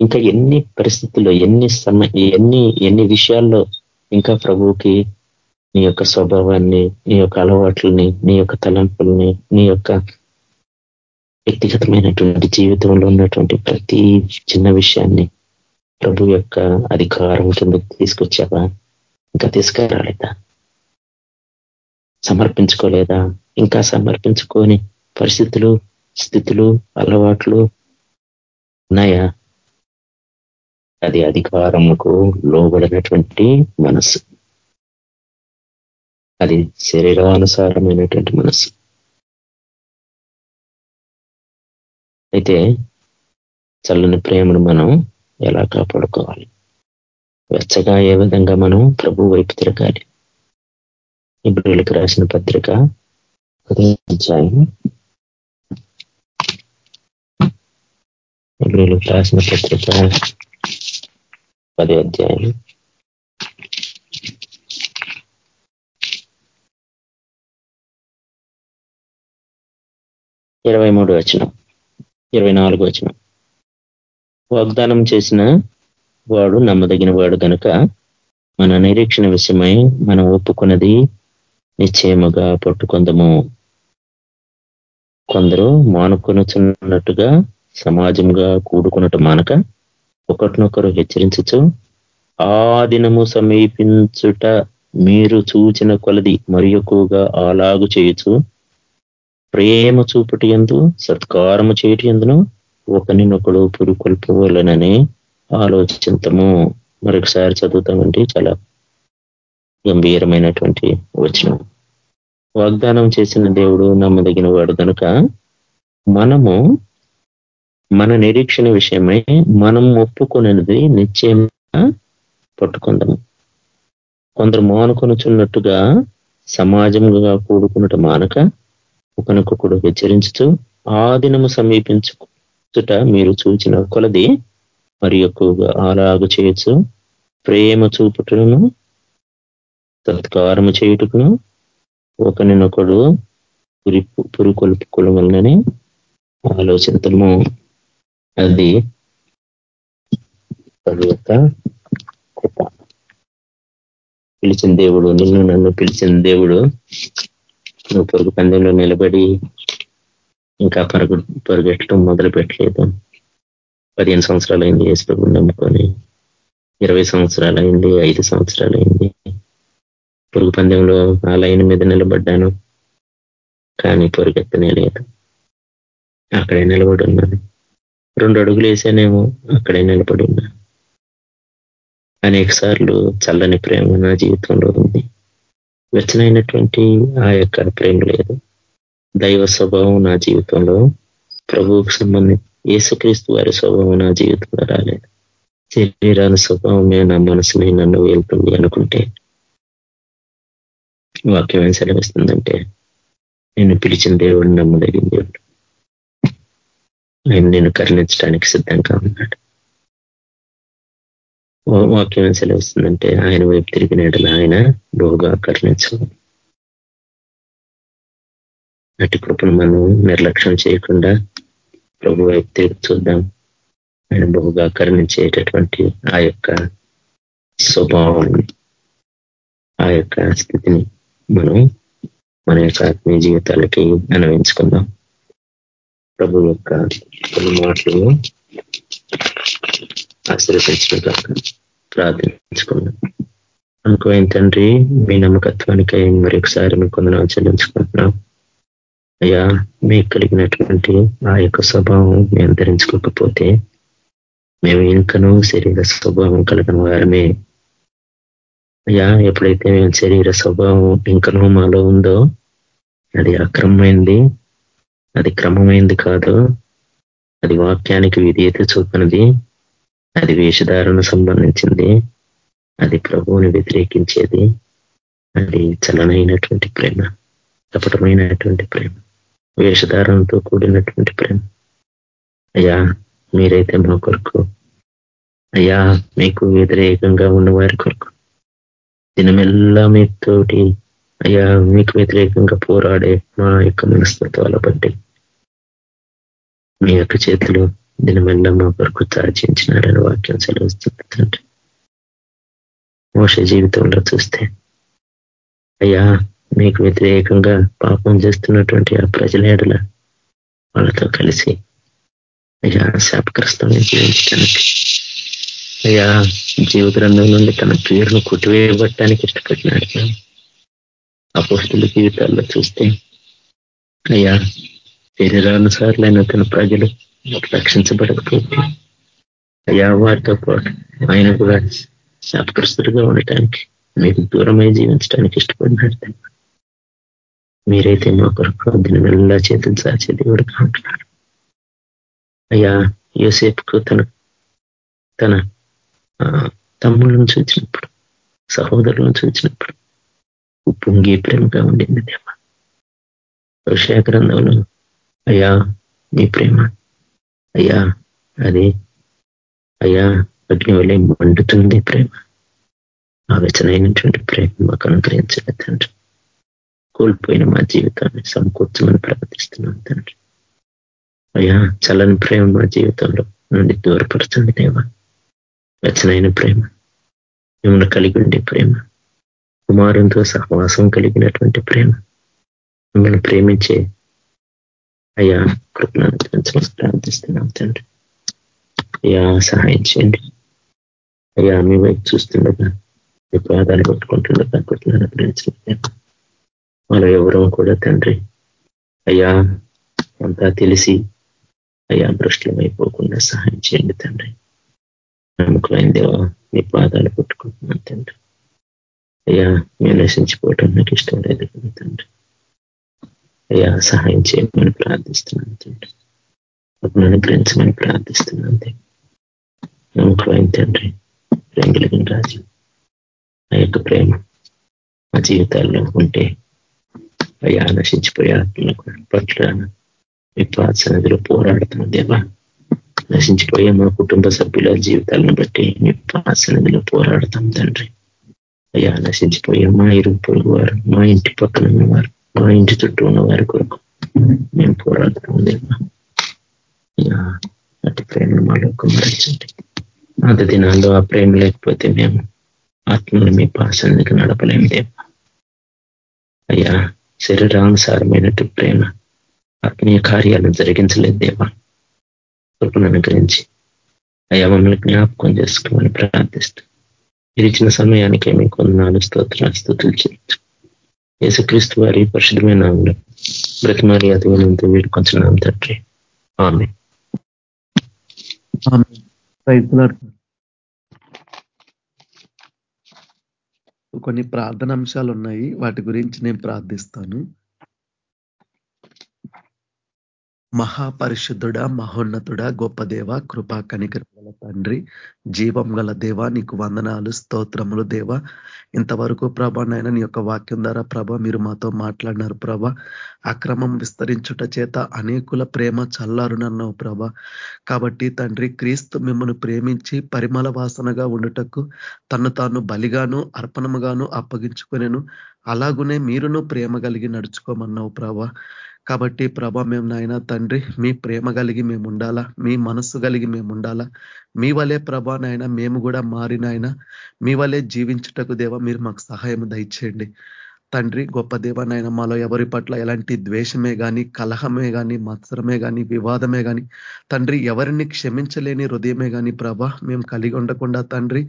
ఇంకా ఎన్ని పరిస్థితుల్లో ఎన్ని సమ ఎన్ని ఎన్ని విషయాల్లో ఇంకా ప్రభువుకి నీ యొక్క స్వభావాన్ని నీ యొక్క అలవాట్లని నీ యొక్క తలంపుల్ని నీ యొక్క వ్యక్తిగతమైనటువంటి జీవితంలో ఉన్నటువంటి ప్రతి చిన్న విషయాన్ని ప్రభు యొక్క అధికారం కిందకి తీసుకొచ్చావా? ఇంకా తీసుకురాలేదా? సమర్పించుకోలేదా? ఇంకా సమర్పించుకొని పరిస్థితులు స్థితులు అలవాట్లు ఉన్నాయా? అది అధికారముకు లోబడినటువంటి మనస్సు. అది శరీరానుసారమైనటువంటి మనస్సు. అయితే చల్లని ప్రేమను మనం ఎలా కాపాడుకోవాలి? వెచ్చగా ఏ విధంగా మనం ప్రభు వైపు తిరగాలి? ఇబ్రిలకు రాసిన పత్రిక అధ్యాయం. ఇబ్రిలకు రాసిన పత్రిక పది అధ్యాయం. ఇరవై మూడు వచనం ఇరవై నాలుగు వచనం. వాగ్దానం చేసిన వాడు నమ్మదగిన వాడు కనుక మన నిరీక్షణ విషయమై మనం ఒప్పుకున్నది నిశ్చయముగా పట్టుకొందము. కొందరు మానుకొనుచున్నట్టుగా సమాజంగా కూడుకున్నట్టు మానక ఒకటినొకరు హెచ్చరించచ్చు ఆ దినము సమీపించుట మీరు చూచిన కొలది మరి ఎక్కువగా అలాగు చేయొచ్చు ప్రేమ చూపటి ఎందు సత్కారము చేయటి ఎందును ఒకరినొకడు పురుకొల్పవలనని ఆలోచించము మరొకసారి చదువుతామంటే చాలా గంభీరమైనటువంటి వచనం. వాగ్దానం చేసిన దేవుడు నమ్మదగిన వాడు కనుక మనము మన నిరీక్షణ విషయమై మనం ఒప్పుకునేది నిశ్చయంగా పట్టుకుందాము. కొందరు మానుకొనుచున్నట్టుగా సమాజంగా కూడుకున్నట్టు మానక ఒకనొకడు హెచ్చరించుతూ ఆ దినము సమీపించుట మీరు చూచిన కొలది మరి ఎక్కువగా అలాగు చేయొచ్చు. ప్రేమ చూపుటను సత్కారము చేయుటకును ఒకరినొకడు పురి పురుకొల్పుకోవాలని వలననే అది ప్రభు యొక్క కృప. పిలిచిన దేవుడు నిన్ను నన్ను పిలిచిన దేవుడు నువ్వు పొరుగు పందెంలో నిలబడి ఇంకా పరుగు పరుగెట్టడం మొదలు పెట్టలేదు పదిహేను సంవత్సరాలు అయింది ఏసుప్రభు నమ్ముకొని. ఇరవై సంవత్సరాలు అయింది ఐదు సంవత్సరాలు అయింది పొరుగు పందెంలో ఆ లైన్ మీద నిలబడ్డాను. కానీ పొరుగెత్తనే లేదు. అక్కడే నిలబడి ఉన్నాను. రెండు అడుగులు వేసానేమో అక్కడే నిలబడి ఉన్నాను అనేక సార్లు చల్లని ప్రేమ నా జీవితంలో ఉంది. వెచ్చనైనటువంటి ఆ యొక్క ప్రేమ లేదు. దైవ స్వభావం నా జీవితంలో ప్రభువుకు సంబంధించి యేసుక్రీస్తు వారి స్వభావం నా జీవితంలో రాలేదు. శరీరాల స్వభావమే నా మనసుని నన్ను వెళ్తుంది అనుకుంటే వాక్యం ఏం సెలవిస్తుందంటే నేను పిలిచిన దేవుడిని నమ్మదగిన దేవుడు. ఆయన నేను కరుణించడానికి సిద్ధంగా ఉన్నాడు. వాక్యం ఏం సెలవిస్తుందంటే ఆయన వైపు తిరిగినట్లు ఆయన బహుగా కరుణించాలి అటు కృపను మనం నిర్లక్ష్యం చేయకుండా ప్రభు వైపు చూద్దాం. ఆయన బహుగా కరుణించేటటువంటి ఆ యొక్క స్వభావం ఆ యొక్క స్థితిని మనం మన యొక్క ఆత్మీయ జీవితాలకి అనుభవించుకుందాం ప్రభు యొక్క కొన్ని మాటలు ఆశీర్వదించిన ప్రార్థించుకుందాం. అనుకోయిన తండ్రి మీ నమ్మకత్వానికై మరొకసారి మీ కొందనాలు చెల్లించుకుంటున్నాం. అయ్యా మీకు కలిగినటువంటి ఆ యొక్క స్వభావం మేము ధరించుకోకపోతే మేము ఇంకనూ శరీర స్వభావం కలిగిన వారమే. అయ్యా ఎప్పుడైతే మేము శరీర స్వభావం ఇంకనూ మాలో ఉందో అది అక్రమమైంది అది క్రమమైంది కాదు అది వాక్యానికి విధేయత చూపినది అది వేషధారణ సంబంధించింది అది ప్రభువుని వ్యతిరేకించేది అది చలనైనటువంటి ప్రేమ కపటమైనటువంటి ప్రేమ. వేషధారణతో కూడినటువంటి ప్రేమ. అయ్యా మీరైతే మా కొరకు. అయ్యా మీకు వ్యతిరేకంగా ఉన్న వారి కొరకు. దినమెల్లా మీతోటి అయ్యా మీకు వ్యతిరేకంగా పోరాడే మా యొక్క మనస్తత్వాల బట్టి. మీ యొక్క చేతులు దినమెల్లా మా కొరకు చాచించినారని వాక్యం సెలవుస్తుంది తండ్రి. మోస జీవితంలో చూస్తే అయ్యా మీకు వ్యతిరేకంగా పాపం చేస్తున్నటువంటి ఆ ప్రజల ఏడల వాళ్ళతో కలిసి అయ్యా శాపగ్రస్తంగా జీవించడానికి అయ్యా జీవిత రంగం నుండి తన పేరును కొట్టివేయబట్టడానికి ఇష్టపడినాడు. అపోస్తుల జీవితాల్లో చూస్తే అయ్యా శరీరానుసారులైన తన ప్రజలు రక్షించబడకపోతే అయ్యా వారితో పాటు ఆయన కూడా శాపగ్రస్తుడిగా ఉండటానికి మీకు దూరమై జీవించడానికి ఇష్టపడినాడు. మీరైతే మా కొరకు దినమెల్లా చేతులు సాచే దేవుడుగా ఉంటున్నారు అయ్యా యోసేపుకు తన తన తమ్ముళ్ళను చూచినప్పుడు సహోదరులను చూచినప్పుడు ఉప్పొంగి ప్రేమగా ఉండింది దేవ. విషయ గ్రంథంలో అయ్యా మీ ప్రేమ అయ్యా అది అయ్యా అగ్ని వల్లే మండుతుంది ప్రేమ. ఆ వెచ్చనైనటువంటి ప్రేమ మాకు అనుగ్రహించండి తండ్రి. కోల్పోయిన మా జీవితాన్ని సమకూర్చమని ప్రార్థిస్తున్నాం తండ్రి. అయ్యా చల్లని ప్రేమ మా జీవితంలో నుండి దూరపరచండి దేవా. రచనైన ప్రేమ మిమ్మల్ని కలిగి ఉండే ప్రేమ కుమారునితో సహవాసం కలిగినటువంటి ప్రేమ మిమ్మల్ని ప్రేమించే అయ్యా కృపణను ప్రార్థిస్తున్నాం తండ్రి. అయ్యా సహాయం చేయండి. అయ్యా మీ వైపు చూస్తుండగా మీ పాదాలు కొట్టుకుంటుండగా కృపణను ప్రేమించలేదు ఎవరం కూడా తండ్రి. అయ్యా అంతా తెలిసి అయ్యా భ్రష్టులమైపోకుండా సహాయం చేయండి తండ్రి. నమ్మకమైన దేవా మీ పాదాలు కొట్టుకుంటున్నాను తండ్రి. అయ్యా మేము నశించిపోవటం నాకు ఇష్టం లేదు కదా తండ్రి. అయ్యా సహాయం చేయమని ప్రార్థిస్తున్నాను తండ్రి. అప్పుడు అనుగ్రహించమని ప్రార్థిస్తున్నాను నమ్మకమైన తండ్రి ప్రేమ కలిగిన రాజు. ఆ యొక్క ప్రేమ మా జీవితాల్లో ఉంటే అయ్యా నశించిపోయే ఆత్మలకు పట్ల మీ పాత్సనదిలో పోరాడుతున్నాం దేవా నశించిపోయే మా కుటుంబ సభ్యుల జీవితాలను బట్టి మీ పాత్సనదిలో పోరాడతాం తండ్రి. అయ్యా నశించిపోయే మా ఇరుగు పొరుగు వారు మా ఇంటి పక్కన ఉన్నవారు మా ఇంటి చుట్టూ ఉన్న వారి కొరకు మేము పోరాడుతున్నాం దేవా. అటు ప్రేమను మాలో కుమరించండి అంత దినాల్లో ఆ ప్రేమ లేకపోతే మేము ఆత్మను మీ పాసన్నికి నడపలేము దేవా. అయ్యా శరీరానుసారమైనట్టు ప్రేమ ఆత్మీయ కార్యాలను జరిగించలేదు దేవా. కృపను అనుగ్రహించి అయ్యా మమ్మల్ని జ్ఞాపకం చేసుకోమని ప్రార్థిస్తూ మీరు ఇచ్చిన సమయానికి మీకు వందనాలు స్తోత్రాలు స్థుతులు చేయొచ్చు యేసుక్రీస్తు వారి పరిశుద్ధమైన బ్రతిమారి అధిగమంతో వేడుకొంచున్నాం తండ్రి. ఆమె కొన్ని ప్రార్థన అంశాలు ఉన్నాయి వాటి గురించి నేను ప్రార్థిస్తాను. మహాపరిశుద్ధుడ మహోన్నతుడ గొప్ప దేవ కృపా కనికృపల తండ్రి జీవం గల దేవ నీకు వందనాలు స్తోత్రములు దేవ. ఇంతవరకు ప్రభ నాయన నీ యొక్క వాక్యం ద్వారా ప్రభ మీరు మాతో మాట్లాడినారు ప్రభ. అక్రమం విస్తరించుట చేత అనేకుల ప్రేమ చల్లారునన్నావు ప్రభ. కాబట్టి తండ్రి క్రీస్తు మిమ్మల్ని ప్రేమించి పరిమళ వాసనగా ఉండుటకు తను తాను బలిగాను అర్పణముగాను అప్పగించుకునేను. అలాగునే మీరును ప్రేమ కలిగి నడుచుకోమన్నావు ప్రభ. కాబట్టి ప్రభ మేము నాయన తండ్రి మీ ప్రేమ కలిగి మేము ఉండాలా? మీ మనస్సు కలిగి మేము ఉండాలా? మీ వలే ప్రభా నాయన మేము కూడా మారినాయన మీ వలే జీవించుటకు దేవ మీరు మాకు సహాయం దయచేయండి. తండ్రి గొప్ప దేవనైనా మాలో ఎవరి పట్ల ఎలాంటి ద్వేషమే కానీ కలహమే కానీ మత్సరమే కానీ వివాదమే కానీ తండ్రి ఎవరిని క్షమించలేని హృదయమే కానీ ప్రభ మేము కలిగి ఉండకుండా తండ్రి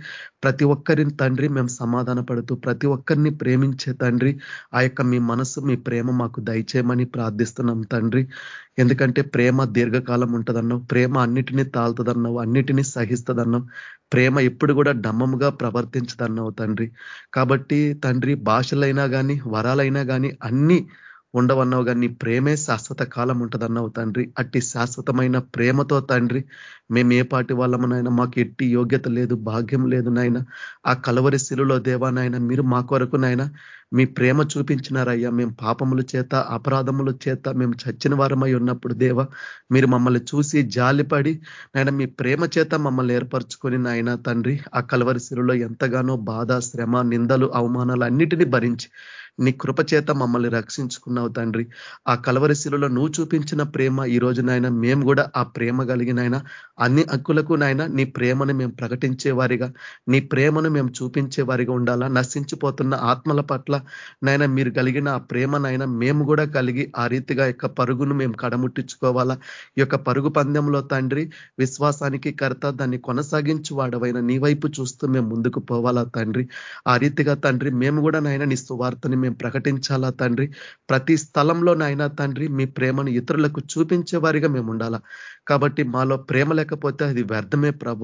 ప్రతి ఒక్కరిని తండ్రి మేము సమాధాన పడుతూ ప్రతి ఒక్కరిని ప్రేమించే తండ్రి ఆ యొక్క మీ మనసు మీ ప్రేమ మాకు దయచేయమని ప్రార్థిస్తున్నాం తండ్రి. ఎందుకంటే ప్రేమ దీర్ఘకాలం ఉంటుందన్నావు ప్రేమ అన్నిటినీ తాళ్తుందన్నావు అన్నిటినీ సహిస్తుందన్నావు ప్రేమ ఎప్పుడు కూడా డమ్మముగా ప్రవర్తించదన్నావు తండ్రి. కాబట్టి తండ్రి భాషలైనా కానీ వరాలైనా కానీ అన్ని ఉండవన్నావు కానీ ప్రేమే శాశ్వత కాలం ఉంటుందన్నావు తండ్రి. అట్టి శాశ్వతమైన ప్రేమతో తండ్రి మేము ఏ పాటి వాళ్ళమనైనా మాకు ఎట్టి యోగ్యత లేదు భాగ్యం లేదు నాయన. ఆ కలవరి శిలులో దేవానైనా మీరు మా కొరకు నాయన. మీ ప్రేమ చూపించినారయ్యా. మేము పాపముల చేత అపరాధముల చేత మేము చచ్చిన వారమై ఉన్నప్పుడు దేవ మీరు మమ్మల్ని చూసి జాలిపడి నాయన మీ ప్రేమ చేత మమ్మల్ని ఏర్పరచుకొని నాయన తండ్రి ఆ కలవరి శిలులో ఎంతగానో బాధ శ్రమ నిందలు అవమానాలు అన్నిటినీ భరించి నీ కృప చేత మమ్మల్ని రక్షించుకున్నావు తండ్రి. ఆ కలవరిశిలలో నువ్వు చూపించిన ప్రేమ ఈ రోజు మేము కూడా ఆ ప్రేమ కలిగినైనా అన్ని హక్కులకు నాయన నీ ప్రేమను మేము ప్రకటించే వారిగా నీ ప్రేమను మేము చూపించే వారిగా ఉండాలా? నశించిపోతున్న ఆత్మల పట్ల నైనా మీరు కలిగిన ఆ ప్రేమనైనా మేము కూడా కలిగి ఆ రీతిగా యొక్క పరుగును మేము కడముట్టించుకోవాలా? ఈ యొక్క పరుగు పందెంలో తండ్రి విశ్వాసానికి కర్త దాన్ని కొనసాగించు వాడవైన నీ వైపు చూస్తూ మేము ముందుకు పోవాలా తండ్రి. ఆ రీతిగా తండ్రి మేము కూడా నాయన నీ సువార్తని మేము ప్రకటించాలా తండ్రి? ప్రతి స్థలంలో నాయన తండ్రి మీ ప్రేమను ఇతరులకు చూపించే వారిగా మేము ఉండాలా? కాబట్టి మాలో ప్రేమ లేకపోతే అది వ్యర్థమే ప్రభ.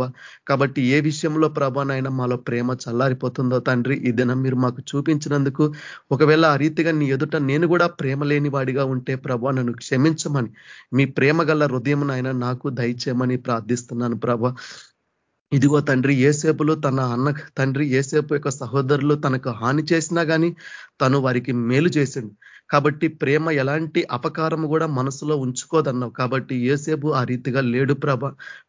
కాబట్టి ఏ విషయంలో ప్రభానైనా మాలో ప్రేమ చల్లారిపోతుందో తండ్రి ఈ దినం మీరు మాకు చూపించినందుకు ఒకవేళ ఆ రీతిగా నీ ఎదుట నేను కూడా ప్రేమ లేని వాడిగా ఉంటే ప్రభా నన్ను క్షమించమని మీ ప్రేమ గల హృదయం నాయన నాకు దయచేయమని ప్రార్థిస్తున్నాను ప్రభ. ఇదిగో తండ్రి ఏసేపులు తన అన్న తండ్రి ఏసేపు యొక్క సహోదరులు తనకు హాని చేసినా కానీ తను వారికి మేలు చేసిండు. కాబట్టి ప్రేమ ఎలాంటి అపకారం కూడా మనసులో ఉంచుకోదన్నావు. కాబట్టి ఏసేపు ఆ రీతిగా లేడు ప్రభ.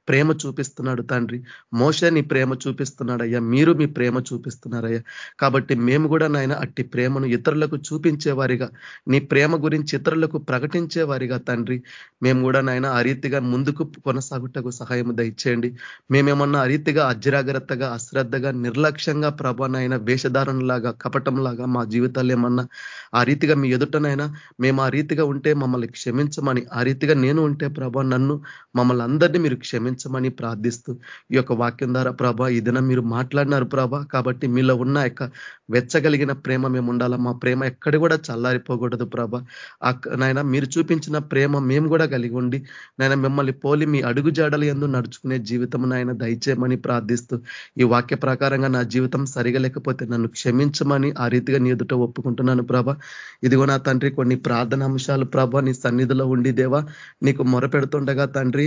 ప్రేమ చూపిస్తున్నాడు తండ్రి. మోస నీ ప్రేమ చూపిస్తున్నాడయ్యా. మీరు మీ ప్రేమ చూపిస్తున్నారయ్యా. కాబట్టి మేము కూడా నాయన అట్టి ప్రేమను ఇతరులకు చూపించేవారిగా నీ ప్రేమ గురించి ఇతరులకు ప్రకటించేవారిగా తండ్రి. మేము కూడా నాయన ఆ రీతిగా ముందుకు కొనసాగుటకు సహాయం దయచేయండి. మేమేమన్నా ఆ రీతిగా అజాగ్రత్తగా అశ్రద్ధగా నిర్లక్ష్యంగా ప్రభానైనా వేషధారణలాగా కపటంలాగా మా జీవితాలు ఏమన్నా ఆ రీతిగా మీ ఎదుటనైనా మేము ఆ రీతిగా ఉంటే మమ్మల్ని క్షమించమని ఆ రీతిగా నేను ఉంటే ప్రభా నన్ను మమ్మల్ని అందరినీ మీరు క్షమించమని ప్రార్థిస్తూ ఈ యొక్క వాక్యం ద్వారా ప్రభా ఈ దినం మీరు మాట్లాడినారు ప్రభా. కాబట్టి మీలో ఉన్న యొక్క వెచ్చగలిగిన ప్రేమ మేము ఉండాలా? మా ప్రేమ ఎక్కడ కూడా చల్లారిపోకూడదు ప్రభా. నాయన మీరు చూపించిన ప్రేమ మేము కూడా కలిగి ఉండి నాయన మిమ్మల్ని పోలి మీ అడుగు జాడలు ఎందు నడుచుకునే జీవితం నాయన దయచేయమని ప్రార్థిస్తూ ఈ వాక్య ప్రకారంగా నా జీవితం సరిగా లేకపోతే నన్ను క్షమించమని ఆ రీతిగా నీ ఎదుట ఒప్పుకుంటున్నాను ప్రభ. ఇదిగో నా తండ్రి కొన్ని ప్రార్థన అంశాలు ప్రభ నీ సన్నిధిలో ఉండి దేవా నీకు మొరపెడుతుండగా తండ్రి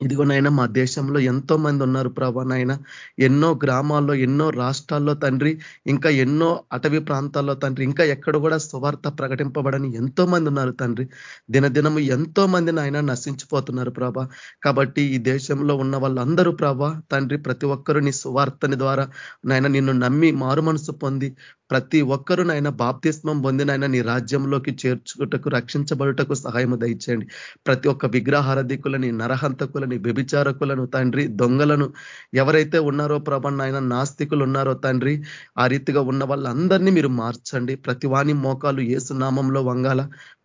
ఇదిగోనైనా మా దేశంలో ఎంతో మంది ఉన్నారు ప్రభా నాయన. ఎన్నో గ్రామాల్లో ఎన్నో రాష్ట్రాల్లో తండ్రి ఇంకా ఎన్నో అటవీ ప్రాంతాల్లో తండ్రి ఇంకా ఎక్కడ కూడా సువార్త ప్రకటింపబడని ఎంతో మంది ఉన్నారు తండ్రి. దినదినము ఎంతో మంది నాయన నశించిపోతున్నారు ప్రభా. కాబట్టి ఈ దేశంలో ఉన్న వాళ్ళందరూ ప్రభా తండ్రి ప్రతి ఒక్కరూ నీ సువార్తని ద్వారా నాయన నిన్ను నమ్మి మారు మనసు పొంది ప్రతి ఒక్కరునైనా బాప్తిస్మం పొందినైనా నీ రాజ్యంలోకి చేర్చుకుటకు రక్షించబడుటకు సహాయం దయచేయండి. ప్రతి ఒక్క విగ్రహారధికులని నరహంతకులని వ్యభిచారకులను తండ్రి దొంగలను ఎవరైతే ఉన్నారో ప్రభన్నాయన నాస్తికులు ఉన్నారో తండ్రి ఆ రీతిగా ఉన్న వాళ్ళందరినీ మీరు మార్చండి. ప్రతి వాణి మోకాలు ఏసునామంలో వంగాల.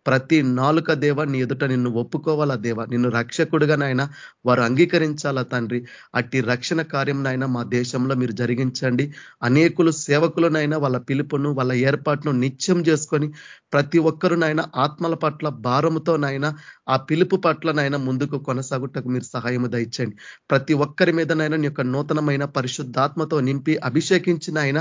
ప్రతి నాలుక దేవ నీ ఎదుట నిన్ను ఒప్పుకోవాలా దేవ? నిన్ను రక్షకుడుగా నాయన వారు అంగీకరించాలా తండ్రి? అట్టి రక్షణ కార్యం మా దేశంలో మీరు జరిగించండి. అనేకులు సేవకులనైనా వాళ్ళ పిలుపును వాళ్ళ ఏర్పాటును నిత్యం చేసుకొని ప్రతి ఒక్కరునైనా ఆత్మల పట్ల భారముతోనైనా ఆ పిలుపు పట్లనైనా ముందుకు కొనసాగుటకు మీరు సహాయము దయచండి ప్రతి ఒక్కరి మీదనైనా నీ యొక్క నూతనమైన పరిశుద్ధాత్మతో నింపి అభిషేకించిన ఆయన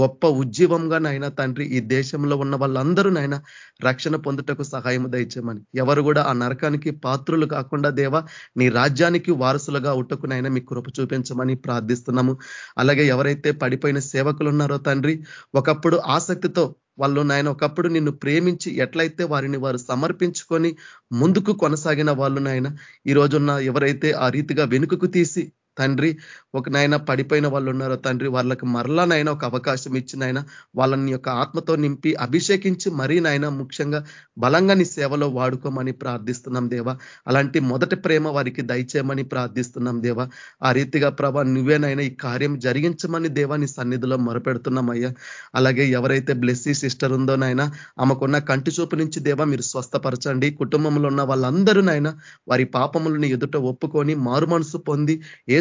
గొప్ప ఉజ్జీవంగానైనా తండ్రి ఈ దేశంలో ఉన్న వాళ్ళందరూనైనా రక్షణ పొందుటకు సహాయం దయచేయమని. ఎవరు కూడా ఆ నరకానికి పాత్రులు కాకుండా దేవా నీ రాజ్యానికి వారసులుగా ఉట్టుకునైనా మీ కృప చూపించమని ప్రార్థిస్తున్నాము. అలాగే ఎవరైతే పడిపోయిన సేవకులు ఉన్నారో తండ్రి ఒకప్పుడు ఆసక్తితో వాళ్ళు నాయన ఒకప్పుడు నిన్ను ప్రేమించి ఎట్లయితే వారిని వారు సమర్పించుకొని ముందుకు కొనసాగిన వాళ్ళు నాయన ఈ రోజున్న ఎవరైతే ఆ రీతిగా వెనుకకు తీసి తండ్రి ఒక నాయన పడిపోయిన వాళ్ళు ఉన్నారో తండ్రి వాళ్ళకి మరలా నాయన ఒక అవకాశం ఇచ్చినైనా వాళ్ళని యొక్క ఆత్మతో నింపి అభిషేకించి మరీ నాయన ముఖ్యంగా బలంగా నీ సేవలో వాడుకోమని ప్రార్థిస్తున్నాం దేవా. అలాంటి మొదటి ప్రేమ వారికి దయచేయమని ప్రార్థిస్తున్నాం దేవా. ఆ రీతిగా ప్రభా నువ్వేనైనా ఈ కార్యం జరిగించమని దేవా నీ సన్నిధిలో మొరపెడుతున్నామయ్యా అలాగే ఎవరైతే బ్లెస్సీ సిస్టర్ ఉందో నాయన ఆమెకున్న కంటి చూపు నుంచి దేవా మీరు స్వస్థపరచండి. కుటుంబంలో ఉన్న వాళ్ళందరూ నాయన వారి పాపములను ఎదుట ఒప్పుకొని మారు మనసు పొంది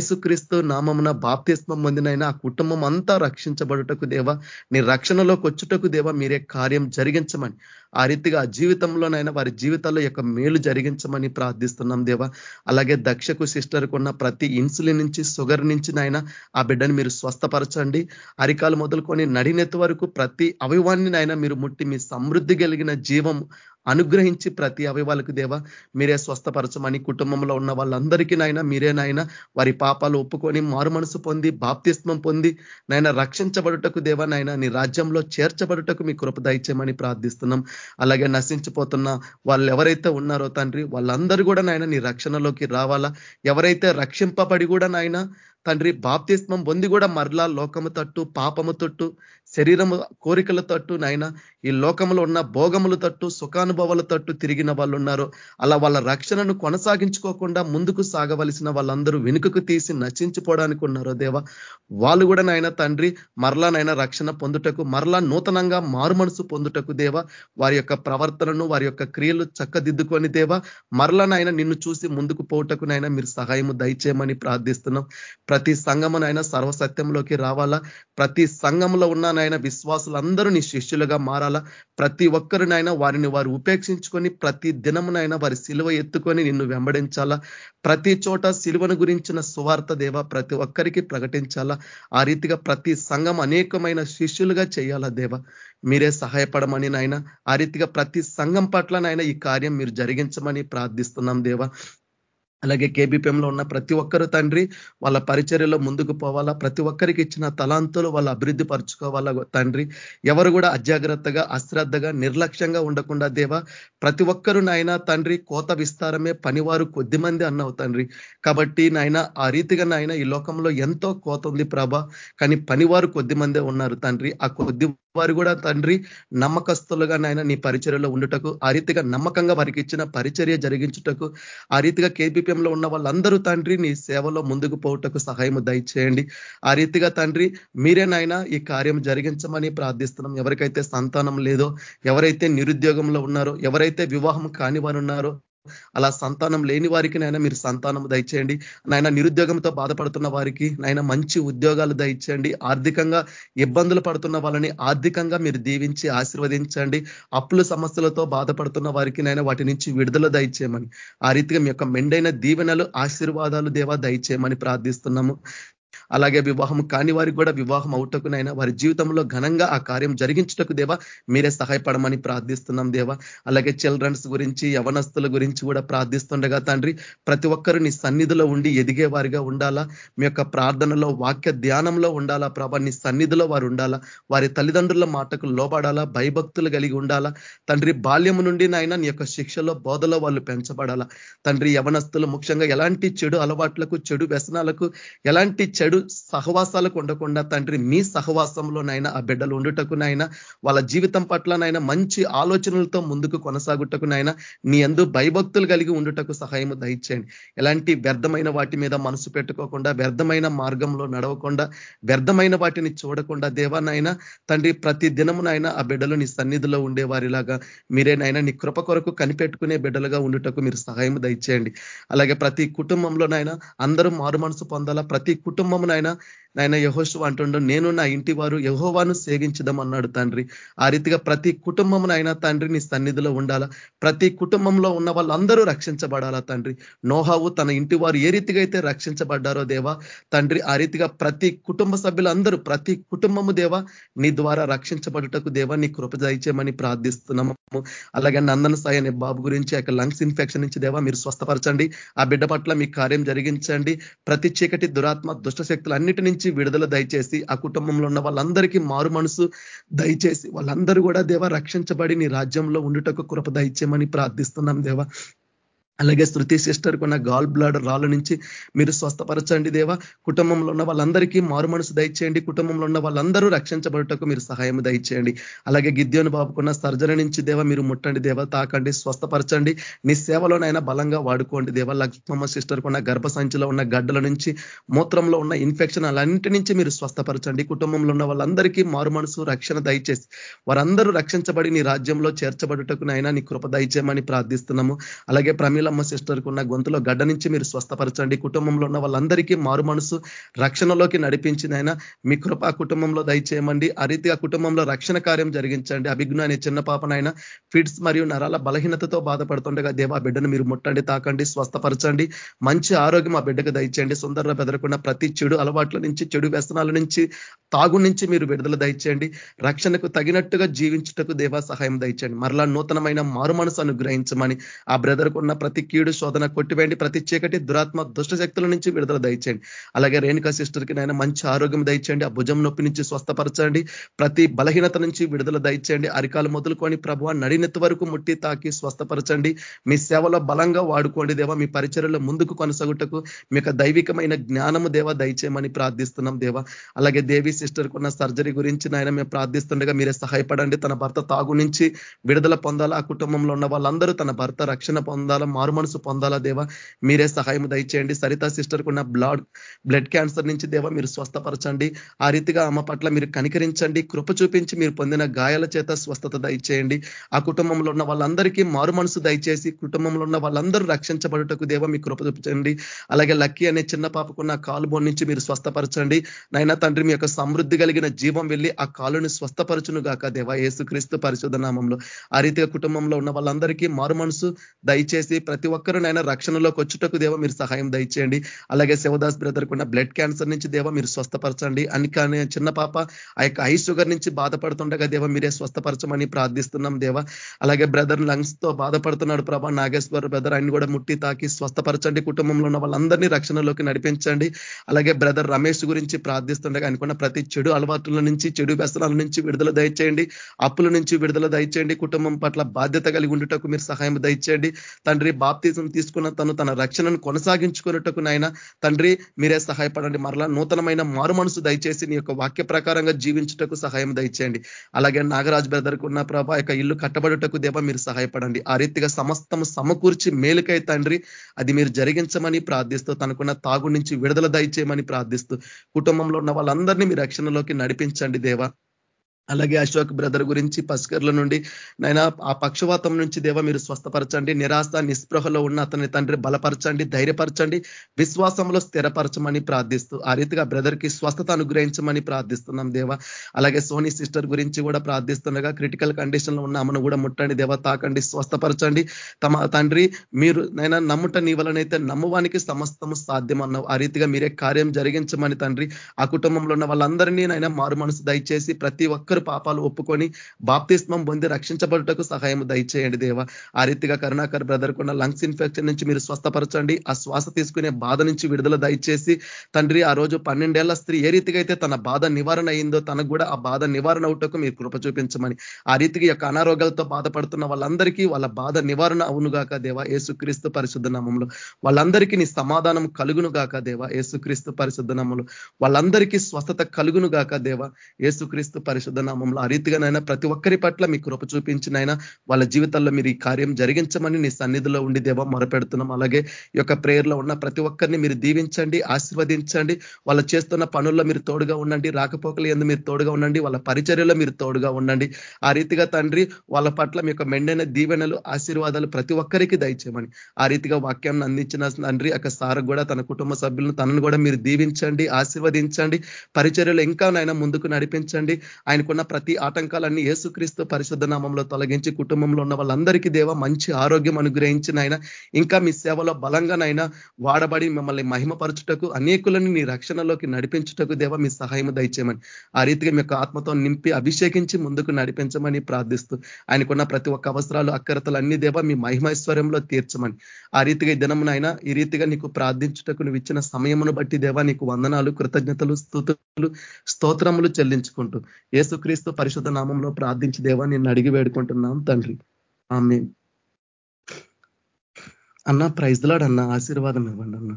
ఏసుక్రీస్తు నామమున బాప్తిస్మం పొందినైనా ఆ కుటుంబం అంతా రక్షించబడుటకు దేవా నీ రక్షణలోకి వచ్చుటకు దేవా మీరే కార్యం జరిగించమని. ఆ రీతిగా జీవితంలోనైనా వారి జీవితాల్లో యొక్క మేలు జరిగించమని ప్రార్థిస్తున్నాం దేవా. అలాగే దక్షకు సిస్టర్కు ఉన్న ప్రతి ఇన్సులిన్ నుంచి షుగర్ నుంచి నాయన ఆ బిడ్డని మీరు స్వస్థపరచండి. అరికాలు మొదలుకొని నడినెత్తు వరకు ప్రతి అవయవాన్ని నాయన మీరు ముట్టి మీ సమృద్ధి కలిగిన జీవం అనుగ్రహించి ప్రతి అవయవాలకు దేవ మీరే స్వస్థపరచమని కుటుంబంలో ఉన్న వాళ్ళందరికీ నాయన మీరేనాయన వారి పాపాలు ఒప్పుకొని మారు మనసు పొంది బాప్తిస్మం పొంది నాయన రక్షించబడుటకు దేవ నాయన నీ రాజ్యంలో చేర్చబడుటకు మీ కృప దయచేయమని ప్రార్థిస్తున్నాం. అలాగే నశించిపోతున్న వాళ్ళు ఎవరైతే ఉన్నారో తండ్రి వాళ్ళందరూ కూడా నాయన నీ రక్షణలోకి రావాలా. ఎవరైతే రక్షింపబడి కూడా నాయన తండ్రి బాప్తిస్మం పొంది కూడా మరలా లోకము తట్టు పాపము తట్టు శరీరము కోరికల తట్టు నాయన ఈ లోకంలో ఉన్న భోగముల తట్టు సుఖానుభవాల తట్టు తిరిగిన వాళ్ళు ఉన్నారు అలా వాళ్ళ రక్షణను కొనసాగించుకోకుండా ముందుకు సాగవలసిన వాళ్ళందరూ వెనుకకు తీసి నశించిపోవడానికి ఉన్నారో దేవ. వాళ్ళు కూడా నాయన తండ్రి మరలా రక్షణ పొందుటకు మరలా నూతనంగా మారు మనసు పొందుటకు దేవ వారి యొక్క ప్రవర్తనను వారి యొక్క క్రియలు చక్కదిద్దుకొని దేవ మరలా నాయన నిన్ను చూసి ముందుకు పోవుటకు నాయన మీరు సహాయము దయచేయమని ప్రార్థిస్తున్నాం. ప్రతి సంఘమునైనా సర్వసత్యంలోకి రావాలా? ప్రతి సంఘంలో ఉన్న నాయన విశ్వాసులందరూ నీ శిష్యులుగా మారాలా? ప్రతి ఒక్కరినైనా వారిని వారు ఉపేక్షించుకొని ప్రతి దినమునైనా వారి సిలువ ఎత్తుకొని నిన్ను వెంబడించాలా? ప్రతి చోట సిలువను గురించిన సువార్త దేవ ప్రతి ఒక్కరికి ప్రకటించాలా? ఆ రీతిగా ప్రతి సంఘం అనేకమైన శిష్యులుగా చేయాలా దేవ? మీరే సహాయపడమని నాయన ఆ రీతిగా ప్రతి సంఘం పట్ల నాయన ఈ కార్యం మీరు జరిగించమని ప్రార్థిస్తున్నాం దేవ. అలాగే కేబీపీఎంలో ఉన్న ప్రతి ఒక్కరు తండ్రి వాళ్ళ పరిచర్యలో ముందుకు పోవాలా? ప్రతి ఒక్కరికి ఇచ్చిన తలాంతులు వాళ్ళు అభివృద్ధి పరుచుకోవాలా తండ్రి? ఎవరు కూడా అజాగ్రత్తగా అశ్రద్ధగా నిర్లక్ష్యంగా ఉండకుండా దేవా ప్రతి ఒక్కరు నాయన తండ్రి కోత విస్తారమే పనివారు కొద్ది మంది అన్నావు తండ్రి. కాబట్టి నాయన ఆ రీతిగా నాయన ఈ లోకంలో ఎంతో కోత ఉంది ప్రభ. కానీ పనివారు కొద్ది మందే ఉన్నారు తండ్రి. ఆ కొద్ది వారు కూడా తండ్రి నమ్మకస్తులుగా నాయన నీ పరిచర్యలో ఉండుటకు ఆ రీతిగా నమ్మకంగా వారికి ఇచ్చిన పరిచర్య జరిగించుటకు ఆ రీతిగా కేబీపీఎంలో ఉన్న వాళ్ళందరూ తండ్రి నీ సేవలో ముందుకు పోవుటకు సహాయం దయచేయండి. ఆ రీతిగా తండ్రి మీరే నాయన ఈ కార్యం జరిగించమని ప్రార్థిస్తున్నాం. ఎవరికైతే సంతానం లేదో ఎవరైతే నిరుద్యోగంలో ఉన్నారో ఎవరైతే వివాహం కాని వారు ఉన్నారో అలా సంతానం లేని వారికి నైనా మీరు సంతానం దయచేయండి. నాయన నిరుద్యోగంతో బాధపడుతున్న వారికి నాయన మంచి ఉద్యోగాలు దయచేయండి. ఆర్థికంగా ఇబ్బందులు పడుతున్న వాళ్ళని ఆర్థికంగా మీరు దీవించి ఆశీర్వదించండి. అప్పుల సమస్యలతో బాధపడుతున్న వారికి నైనా వాటి నుంచి విడుదల దయచేయమని. ఆ రీతిగా మీ యొక్క మెండైన దీవెనలు ఆశీర్వాదాలు దేవా దయచేయమని ప్రార్థిస్తున్నాము. అలాగే వివాహం కాని వారికి కూడా వివాహం అవుటకునైనా వారి జీవితంలో ఘనంగా ఆ కార్యం జరిగించుటకు దేవా మీరే సహాయపడమని ప్రార్థిస్తున్నాం దేవా. అలాగే చిల్డ్రన్స్ గురించి యవనస్తుల గురించి కూడా ప్రార్థిస్తుండగా తండ్రి ప్రతి ఒక్కరు నీ సన్నిధిలో ఉండి ఎదిగే వారిగా ఉండాలా. మీ యొక్క ప్రార్థనలో వాక్య ధ్యానంలో ఉండాలా ప్రభా నీ సన్నిధిలో వారు ఉండాలా. వారి తల్లిదండ్రుల మాటకు లోబడాలా భయభక్తులు కలిగి ఉండాలా. తండ్రి బాల్యము నుండి నాయన నీ యొక్క శిక్షలో బోధలో వాళ్ళు పెంచబడాలా. తండ్రి యవనస్తులు ముఖ్యంగా ఎలాంటి చెడు అలవాట్లకు చెడు వ్యసనాలకు ఎలాంటి చెడు సహవాసాలకు ఉండకుండా తండ్రి మీ సహవాసంలోనైనా ఆ బిడ్డలు ఉండుటకునైనా వాళ్ళ జీవితం పట్లనైనా మంచి ఆలోచనలతో ముందుకు కొనసాగుటకునైనా నీ ఎందు భయభక్తులు కలిగి ఉండుటకు సహాయము దయచేయండి. ఎలాంటి వ్యర్థమైన వాటి మీద మనసు పెట్టుకోకుండా వ్యర్థమైన మార్గంలో నడవకుండా వ్యర్థమైన వాటిని చూడకుండా దేవానైనా తండ్రి ప్రతి దినమునైనా ఆ బిడ్డలు నీ సన్నిధిలో ఉండే వారిలాగా మీరేనైనా నీ కృప కొరకు కనిపెట్టుకునే బిడ్డలుగా ఉండుటకు మీరు సహాయం దయచేయండి. అలాగే ప్రతి కుటుంబంలోనైనా అందరూ మారు మనసు పొందాలా ప్రతి కుటుంబం నాయన యహోశు అంటుండో నేను నా ఇంటి వారు యహోవాను సేవించదం అన్నాడు తండ్రి. ఆ రీతిగా ప్రతి కుటుంబం అయినా తండ్రి నీ సన్నిధిలో ఉండాలా? ప్రతి కుటుంబంలో ఉన్న వాళ్ళందరూ రక్షించబడాలా తండ్రి? నోహావు తన ఇంటి వారు ఏ రీతిగా అయితే రక్షించబడ్డారో దేవా తండ్రి ఆ రీతిగా ప్రతి కుటుంబ సభ్యులందరూ ప్రతి కుటుంబము దేవా నీ ద్వారా రక్షించబడుటకు దేవా నీ కృప దయచేయమని ప్రార్థిస్తున్నాము. అలాగే నందన సాయి అనే బాబు గురించి యొక్క లంగ్స్ ఇన్ఫెక్షన్ నుంచి దేవా మీరు స్వస్థపరచండి. ఆ బిడ్డ పట్ల మీ కార్యం జరిగించండి. ప్రతి చీకటి దురాత్మ దుష్ట శక్తులు అన్నిటి నుంచి విడుదల దయచేసి ఆ కుటుంబంలో ఉన్న వాళ్ళందరికీ మారు మనసు దయచేసి వాళ్ళందరూ కూడా దేవ రక్షించబడి నీ రాజ్యంలో ఉండుటకు కృప దయచేయమని ప్రార్థిస్తున్నాం దేవ. అలాగే శృతి సిస్టర్ కొన్న గాల్ బ్లాడ్ రాళ్ళ నుంచి మీరు స్వస్థపరచండి దేవా. కుటుంబంలో ఉన్న వాళ్ళందరికీ మారు మనసు దయచేయండి. కుటుంబంలో ఉన్న వాళ్ళందరూ రక్షించబడటకు మీరు సహాయం దయచేయండి. అలాగే గిద్యోని బాబుకున్న సర్జరీ నుంచి దేవ మీరు ముట్టండి దేవ. తాకండి స్వస్థపరచండి. నీ సేవలోనైనా బలంగా వాడుకోండి దేవ. లక్ష్మమ్మ సిస్టర్ కొన్న గర్భ సంచిలో ఉన్న గడ్డల నుంచి మూత్రంలో ఉన్న ఇన్ఫెక్షన్ అలాంటి నుంచి మీరు స్వస్థపరచండి. కుటుంబంలో ఉన్న వాళ్ళందరికీ మారు మనసు రక్షణ దయచేసి వారందరూ రక్షించబడి నీ రాజ్యంలో చేర్చబడుటకునైనా నీ కృప దయచేయమని ప్రార్థిస్తున్నాము. అలాగే ప్రమిళ నీలమ్మ సిస్టర్కి ఉన్న గొంతులో గడ్డ నుంచి మీరు స్వస్థపరచండి. కుటుంబంలో ఉన్న వాళ్ళందరికీ మారు మనసు రక్షణలోకి నడిపించిందైనా మీ కృప కుటుంబంలో దయచేయమండి. ఆ రీతిగా కుటుంబంలో రక్షణ కార్యం జరిగించండి. అభిజ్ఞ అనే చిన్న పాపనైనా ఫిట్స్ మరియు నరాల బలహీనతతో బాధపడుతుండగా దేవా బిడ్డను మీరు ముట్టండి తాకండి స్వస్థపరచండి. మంచి ఆరోగ్యం ఆ బిడ్డకు దయచేయండి. సుందరలో బెదరకుండా ప్రతి చెడు అలవాట్ల నుంచి చెడు వ్యసనాల నుంచి తాగు నుంచి మీరు విడుదల దయచేయండి. రక్షణకు తగినట్టుగా జీవించుటకు దేవా సహాయం దయచేయండి. మరలా నూతనమైన మారు మనసు అనుగ్రహించమని ఆ బ్రదర్కు ఉన్న ప్రతి కీడు శోధన కొట్టివేయండి. ప్రతి చీకటి దురాత్మ దుష్ట శక్తుల నుంచి విడుదల దయచేయండి. అలాగే రేణుకా సిస్టర్కి నాయన మంచి ఆరోగ్యం దయచేయండి. ఆ భుజం నొప్పి నుంచి స్వస్థపరచండి. ప్రతి బలహీనత నుంచి విడుదల దయచేయండి. అరికాలు మొదలుకొని ప్రభు నడినెత్తి వరకు ముట్టి తాకి స్వస్థపరచండి. మీ సేవలో బలంగా వాడుకోండి దేవా. మీ పరిచయలో ముందుకు కొనసాగుటకు మీ దైవికమైన జ్ఞానము దేవ దయచేయమని ప్రార్థిస్తున్నాం దేవా. అలాగే దేవి సిస్టర్ కున్న సర్జరీ గురించి నాయన మేము ప్రార్థిస్తుండగా మీరే సహాయపడండి. తన భర్త తాగు నుంచి విడుదల పొందాలా. ఆ కుటుంబంలో ఉన్న వాళ్ళందరూ తన భర్త రక్షణ పొందాలా. మారు మనసు పొందాలా దేవా? మీరే సహాయం దయచేయండి. సరితా సిస్టర్ ఉన్న బ్లడ్ బ్లడ్ క్యాన్సర్ నుంచి దేవా మీరు స్వస్థపరచండి. ఆ రీతిగా ఆమె పట్ల మీరు కనికరించండి. కృప చూపించి మీరు పొందిన గాయాల చేత స్వస్థత దయచేయండి. ఆ కుటుంబంలో ఉన్న వాళ్ళందరికీ మారు మనసు దయచేసి కుటుంబంలో ఉన్న వాళ్ళందరూ రక్షించబడుటకు దేవ మీ కృప చూపించండి. అలాగే లక్కీ అనే చిన్న పాపకున్న కాలు బోన్ నుంచి మీరు స్వస్థపరచండి. నైనా తండ్రి మీ యొక్క సమృద్ధి కలిగిన జీవం వెళ్ళి ఆ కాలుని స్వస్థపరచును గాక దేవ ఏసుక్రీస్తు పరిశోధనామంలో ఆ రీతిగా కుటుంబంలో ఉన్న వాళ్ళందరికీ మారు మనసు దయచేసి ప్రతి ఒక్కరునైనా రక్షణలోకి వచ్చుటకు దేవ మీరు సహాయం దయచేయండి. అలాగే శివదాస్ బ్రదర్ కూడా బ్లడ్ క్యాన్సర్ నుంచి దేవ మీరు స్వస్థపరచండి. అనికానే చిన్న పాప ఆ యొక్క ఐ షుగర్ నుంచి బాధపడుతుండగా దేవ మీరే స్వస్థపరచమని ప్రార్థిస్తున్నాం దేవ. అలాగే బ్రదర్ లంగ్స్తో బాధపడుతున్నాడు ప్రభా నాగేశ్వర్ బ్రదర్ ఆయన కూడా ముట్టి తాకి స్వస్థపరచండి. కుటుంబంలో ఉన్న వాళ్ళందరినీ రక్షణలోకి నడిపించండి. అలాగే బ్రదర్ రమేష్ గురించి ప్రార్థిస్తుండగా అనుకున్న ప్రతి చెడు అలవాట్ల నుంచి చెడు వ్యసనాల నుంచి విడుదల దయచేయండి. అప్పుల నుంచి విడుదల దయచేయండి. కుటుంబం పట్ల బాధ్యత కలిగి ఉండుటకు మీరు సహాయం దయచేయండి. తండ్రి బాప్తిజం తీసుకున్న తను తన రక్షణను కొనసాగించుకున్నట్టుకు నాయన తండ్రి మీరే సహాయపడండి. మరలా నూతనమైన మారు మనసు దయచేసి నీ యొక్క వాక్య ప్రకారంగా జీవించుటకు సహాయం దయచేయండి. అలాగే నాగరాజ్ బ్రదర్కు ఉన్న ప్రభా యొక్క ఇల్లు కట్టబడుటకు దేవ మీరు సహాయపడండి. ఆ రీతిగా సమస్తం సమకూర్చి మేలుకై తండ్రి అది మీరు జరిగించమని ప్రార్థిస్తూ తనకున్న తాగు నుంచి విడుదల దయచేయమని ప్రార్థిస్తూ కుటుంబంలో ఉన్న వాళ్ళందరినీ మీ రక్షణలోకి నడిపించండి దేవా. అలాగే అశోక్ బ్రదర్ గురించి పస్కర్ల నుండి. నైనా ఆ పక్షవాతం నుంచి దేవ మీరు స్వస్థపరచండి నిరాశ నిస్పృహలో ఉన్న అతని తండ్రి బలపరచండి ధైర్యపరచండి విశ్వాసంలో స్థిరపరచమని ప్రార్థిస్తూ ఆ రీతిగా బ్రదర్కి స్వస్థత అనుగ్రహించమని ప్రార్థిస్తున్నాం దేవ. అలాగే సోనీ సిస్టర్ గురించి కూడా ప్రార్థిస్తుండగా క్రిటికల్ కండిషన్లో ఉన్న ఆమెను కూడా ముట్టండి దేవ తాకండి స్వస్థపరచండి. తమ తండ్రి మీరు నైనా నమ్ముట నీ వలనైతే నమ్మువానికి సమస్తము సాధ్యం అన్నావు ఆ రీతిగా మీరే కార్యం జరిగించమని తండ్రి ఆ కుటుంబంలో ఉన్న వాళ్ళందరినీ నైనా మారు మనసు దయచేసి ప్రతి ఒక్క ఒక్కరు పాపాలు ఒప్పుకొని బాప్తిస్మం పొంది రక్షించబడుటకు సహాయం దయచేయండి దేవ. ఆ రీతిగా కరుణాకర్ బ్రదర్ కొన్న లంగ్స్ ఇన్ఫెక్షన్ నుంచి మీరు స్వస్థపరచండి. ఆ శ్వాస తీసుకునే బాధ నుంచి విడుదల దయచేసి తండ్రి ఆ రోజు పన్నెండేళ్ళ స్త్రీ ఏ రీతిగా అయితే తన బాధ నివారణ అయిందో తనకు కూడా ఆ బాధ నివారణ అవుటకు మీరు కృప చూపించమని ఆ రీతికి యొక్క అనారోగ్యాలతో బాధపడుతున్న వాళ్ళందరికీ వాళ్ళ బాధ నివారణ అవునుగాక దేవ. ఏసుక్రీస్తు పరిశుద్ధ నామంలో వాళ్ళందరికీ నీ సమాధానం కలుగును గాక దేవ. ఏసుక్రీస్తు పరిశుద్ధ నామంలో వాళ్ళందరికీ స్వస్థత కలుగును గాక దేవ. ఏసుక్రీస్తు పరిశుద్ధ నామంలో ఆ రీతిగానైనా ప్రతి ఒక్కరి పట్ల మీ కృప చూపించిన ఆయన వాళ్ళ జీవితాల్లో మీరు ఈ కార్యం జరిగించమని నీ సన్నిధిలో ఉండి దేవ మొరపెడుతున్నాం. అలాగే ఈ యొక్క ప్రేయర్లో ఉన్న ప్రతి ఒక్కరిని మీరు దీవించండి ఆశీర్వదించండి. వాళ్ళు చేస్తున్న పనుల్లో మీరు తోడుగా ఉండండి రాకపోకలు ఎందు మీరు తోడుగా ఉండండి వాళ్ళ పరిచర్యలో మీరు తోడుగా ఉండండి. ఆ రీతిగా తండ్రి వాళ్ళ పట్ల మీ యొక్క మెండైన దీవెనలు ఆశీర్వాదాలు ప్రతి ఒక్కరికి దయచేయమని. ఆ రీతిగా వాక్యాన్ని అందించిన తండ్రి అక్క సార్ కూడా తన కుటుంబ సభ్యులను తనను కూడా మీరు దీవించండి ఆశీర్వదించండి. పరిచర్యలు ఇంకా నాయన ముందుకు నడిపించండి. ఆయన ఆయనకున్న ప్రతి ఆటంకాలన్నీ ఏసుక్రీస్తు పరిశుద్ధ నామంలో తొలగించి కుటుంబంలో ఉన్న వాళ్ళందరికీ దేవ మంచి ఆరోగ్యం అనుగ్రహించిన ఆయన ఇంకా మీ సేవలో బలంగానైనా వాడబడి మిమ్మల్ని మహిమపరచుటకు అనేకులను నీ రక్షణలోకి నడిపించుటకు దేవ మీ సహాయం దయచేయమని. ఆ రీతిగా మీ యొక్క ఆత్మతో నింపి అభిషేకించి ముందుకు నడిపించమని ప్రార్థిస్తూ ఆయనకున్న ప్రతి ఒక్క అవసరాలు అక్కరతలు అన్ని దేవ మీ మహిమైశ్వర్యంలో తీర్చమని. ఆ రీతిగా ఈ దినమునైనా ఈ రీతిగా నీకు ప్రార్థించుటకు నువ్వు ఇచ్చిన సమయమును బట్టి దేవా నీకు వందనాలు కృతజ్ఞతలు స్థుతులు స్తోత్రములు చెల్లించుకుంటూ ఏసుక్రీస్తు పరిశుద్ధ నామంలో ప్రార్థించి దేవా నిన్ను అడిగి వేడుకుంటున్నాం తండ్రి. ఆమె అన్న ప్రైజ్లాడ్ అన్న ఆశీర్వాదం ఇవ్వండి అన్న.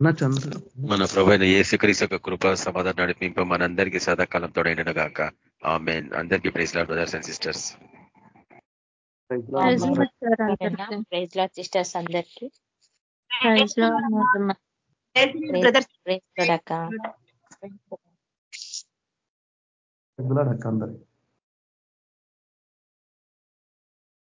నా చంద్ర. మన ప్రభైన ఏసుక్రీస్ యొక్క కృప సమాధానం నడిపింపు మనందరికీ సదాకాలం తోడైన గాక. ఆమె అందరికీ praise Lord brothers and sisters. Praise Lord sisters అందరికీ. బ్రదర్ ప్రైజ్ లాడ్ అక్క. ప్రైజ్లాడ్ అక్క అందరికి